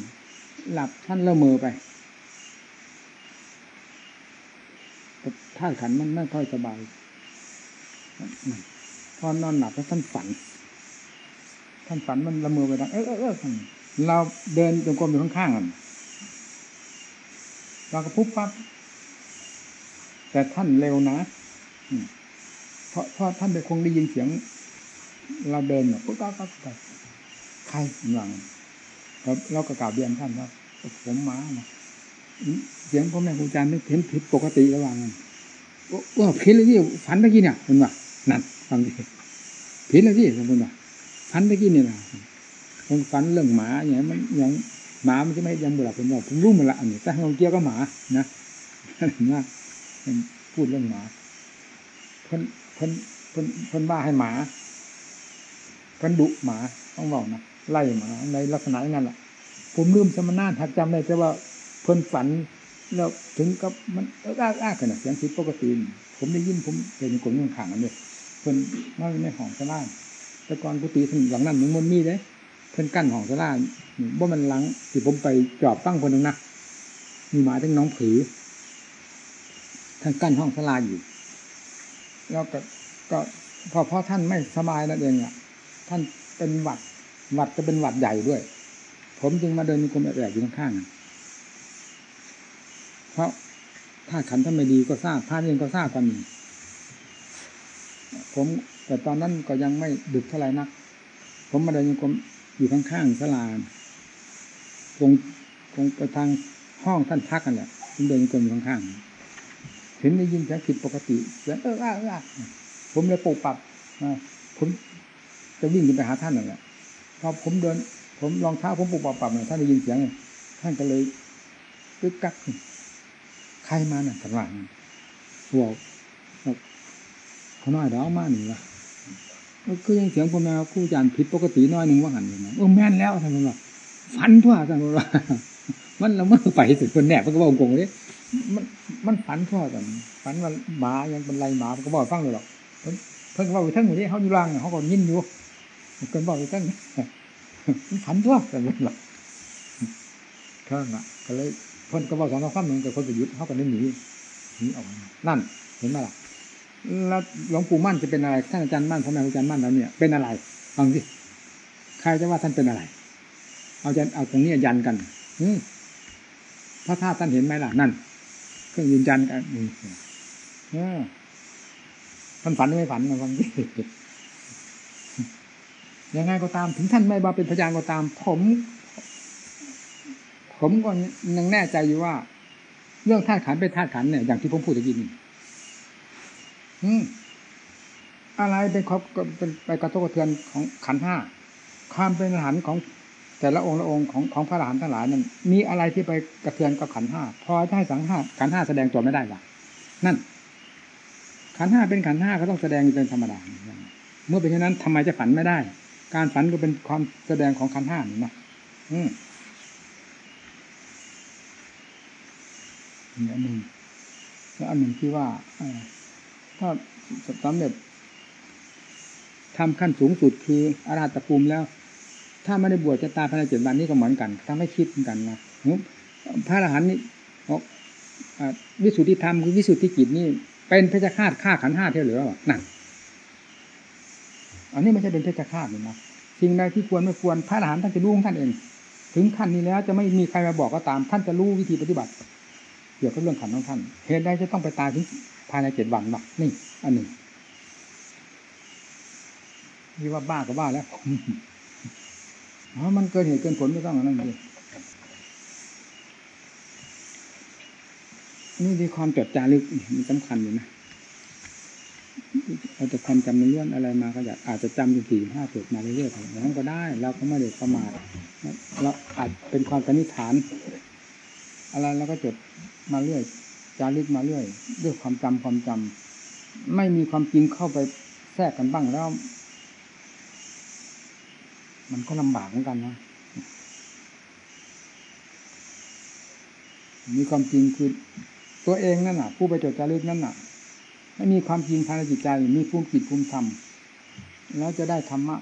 [SPEAKER 1] หลับท่านละเมอไปท่าขันมันไม่ค่อยสบาย พอนอนหลับแล้วท่านฝัน ท่านฝันมันละเมอไปดังเออเออเออเราเดินจงกรมอยู่ข้างๆกันเราก็ปุ๊บปั๊บแต่ท่านเร็วนะเพราะเพราะท่านไปคงได้ยินเสียง เราเดินเนี่ยปุ๊บปั๊บปั๊บใครหลังแล้วเราก็กล่าวเรียนท่านว่าผมมาเสียงพ่อแม่ครูอาจารย์นึกเห็นผิดปกติระหว่างนั้นว่าผิดเลยที่ฝันเมื่อกี้เนี่ยคุณว่า นั่นฟังดิผิดเลยที่คุณว่าฝันเมื่อกี้เนี่ยนะผมฝันเรื่องหมาอย่างนี้มันอย่างหมามันจะไม่ยังบุหรี่ผมบอกผมรู้หมดละอันนี้แต่เราเกี่ยวกับหมานะนะพูดเรื่องหมาเพิ่นเพิ่นเพิ่นเพิ่นบ้าให้หมาเพิ่นดุหมาต้องบอกนะไล่หมาในลักษณะนั้นแหละผมลืมสมนาถักจำได้แต่ว่าเพิ่นฝันแล้วถึงกับมันเอ้าอ้ากันนะเสียงผิดปกติผมได้ยินผมเห็นกลมยังขังอันนี้ เพิ่นนั่งในห้องสลาแต่ก่อนกุฏิหลังนั้นมันมันมีเลยเพิ่นกั้นห้องสลาบ่ามันหลังที่ผมไปจอบตั้งคนหนึ่งนะมีหมาทั้งน้องผือท่านกั้นห้องสลาอยู่ แล้วก็ก็พอพ่อท่านไม่สบายนั่นเองอะท่านเป็นหวัดหวัดจะเป็นหวัดใหญ่ด้วย ผมจึงมาเดินมีกรมแอบอยู่ข้างๆเพราะถ้าขันท่านไม่ดีก็ทราบพระเองก็ทราบกันนี่ ผม แต่ตอนนั้นก็ยังไม่ดึกเท่าไหร่นัก ผมมาเดินมีกรมอยู่ข้างๆสลาคงคงไปทางห้องท่านพักกันแหละผมเดินมีกรมอยู่ข้างๆเห็นได้ยินเสียงผิดปกติเสียงเอออ้าเออผมเลยปลุกปรับผมจะวิ่งไปหาท่านนั่นแหละพอผมเดิน ผมรองเท้าผมปลุกปรับปรับเนี่ยท่านได้ยินเสียงท่านก็เลยกึกกักใครมาน่ะกันว่าหัว น้อยเดี๋ยวเอามาหนึ่งละก็ยังเสียงผมนะผู้จานผิดปกติน้อยหนึ่งว่าหันเลยนะเออแม่นแล้วท่านบอกว่าฟันทั่วท่านบอกว่ามันละเมื่อไปถึงคนแหนบมันก็บอกโกงเลยมันมันฝันทั่วกันฝันว่าหมายังเป็นไรหมามันก็บอกฟังเลยหรอกเพิ่นเพิ่งบอกไปทั้งหมดนี้เขาอยู่ล่างเขาก็ยินอยู่เพิ่นบอกไปทั้งมันฝันทั่วกันหรอกเท่านั้นก็เลยเพิ่นก็บอกสองสามคำหนึ่งแต่คนก็ยุดเขาก็เลยหนีหนีออกนั่นเห็นไหมล่ะ แล้วหลวงปู่มั่นจะเป็นอะไรท่านอาจารย์มั่นพ่อแม่อาจารย์มั่นแล้วเนี่ยเป็นอะไรฟังสิใครจะว่าท่านเป็นอะไร เอาจะเอาตรงนี้ยันกันอืพระธาตุท่านเห็นไหมล่ะนั่นเครื่องยืนยันกันท่านฝันไม่ฝันนะฟังดิยังไงก็ตามถึงท่านไม่มาเป็นพยานก็ตาม ผม ผมก็ยังแน่ใจอยู่ว่า เรื่องธาตุขันเป็นธาตุขันเนี่ยอย่างที่ผมพูดตะกี้นี่ อะไรเป็นครอบเป็นไปกระทบกระเทือนของขันห้าความเป็นหันของแต่ละองค์ละองค์ของของพระอรหันต์ทั้งหลายนั้นมีอะไรที่ไปกระเทือนกับขันห้าพอจะให้สังห้าขันห้าแสดงตัวไม่ได้หรอนั่น ขันห้าเป็นขันห้าก็ต้องแสดงเป็นธรรมดาเมื่อเป็นเช่นนั้นทำไมจะฝันไม่ได้ การฝันก็เป็นความแสดงของขันห้านี่นะอืมอันหนึ่งแล้วอันหนึ่งที่ว่า ถ้าสำเร็จทำขั้นสูงสุดคืออาราตภูมิแล้ว ถ้าไม่ได้บวชจะตายภายในเจ็ดวันนี้ก็เหมือนกันถ้าไม่คิดเหมือนกันนะพระอรหันต์นี่วิสุทธิธรรมคือวิสุทธิจิตนี่ เป็นเพชฌฆาตฆ่าขันห้าเท่าหรือนั่นอันนี้ไม่ใช่เป็นเพชฌฆาตนะสิ่งใดที่ควรไม่ควรพระอรหันต์ท่านจะรู้ของท่านเอง ถึงขั้นนี้แล้วจะไม่มีใครมาบอกก็ตาม ท่านจะรู้วิธีปฏิบัติ เกี่ยวกับเรื่องขันของท่านเหตุใดจะต้องไปตายถึง ภายในเจ็ดวันบ้างนี่ อันหนึ่งนี่ว่าบ้าก็บ้าแล้วอ๋อมันเกินเหตุเกินผลไม่ต้องนั่นเลยนี่มีความจดจารึกมันสำคัญอยู่นะเราจะความจำในเรื่องอะไรมาก็อยากอาจจะจำอยู่สี่ห้าจุดมาเรื่อยๆอย่างนั้นก็ได้ เราก็ไม่ได้ประมาทเราอาจเป็นความสันนิษฐาน อะไรเราก็จดมาเรื่อย จารึกมาเรื่อยด้วยความจำความจำไม่มีความจริงเข้าไปแทรกกันบ้างแล้ว มันก็ลำบากเหมือนกันนะมีความจริงคือตัวเองนั่นน่ะ ผู้ไปจดจารึกนั่นน่ะไม่มีความจริงภายในจิตใจ มีภูมิจิตภูมิธรรมแล้วจะได้ธรรมะ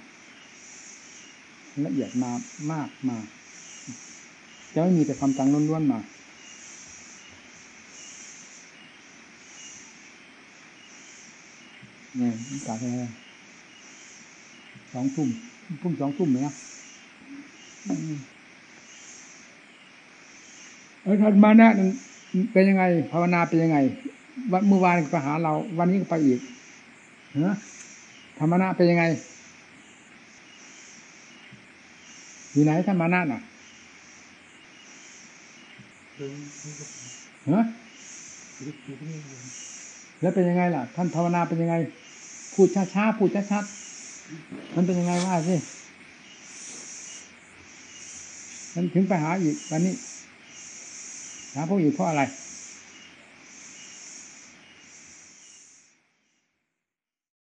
[SPEAKER 1] ละเอียดมามากมา จะไม่มีแต่ความจังล้วนๆมา เนี่ยกาอะไรสองทุ่มพุ่มสองทุ่มเลยนะเออท่านมานะเป็นยังไง ภาวนาเป็นยังไงวันเมื่อวานไปหาเรา วันนี้ก็ไปอีกเนะธรรมะเป็นยังไงอยู่ไหนธรรมะน่ะฮะ แล้วเป็นยังไงล่ะ ท่านภาวนาเป็นยังไง พูดช้าๆพูดชัดๆมันเป็นยังไงว่าสิมันถึงไปหาอีกวันนี้หาพวกอีกเพราะอะไร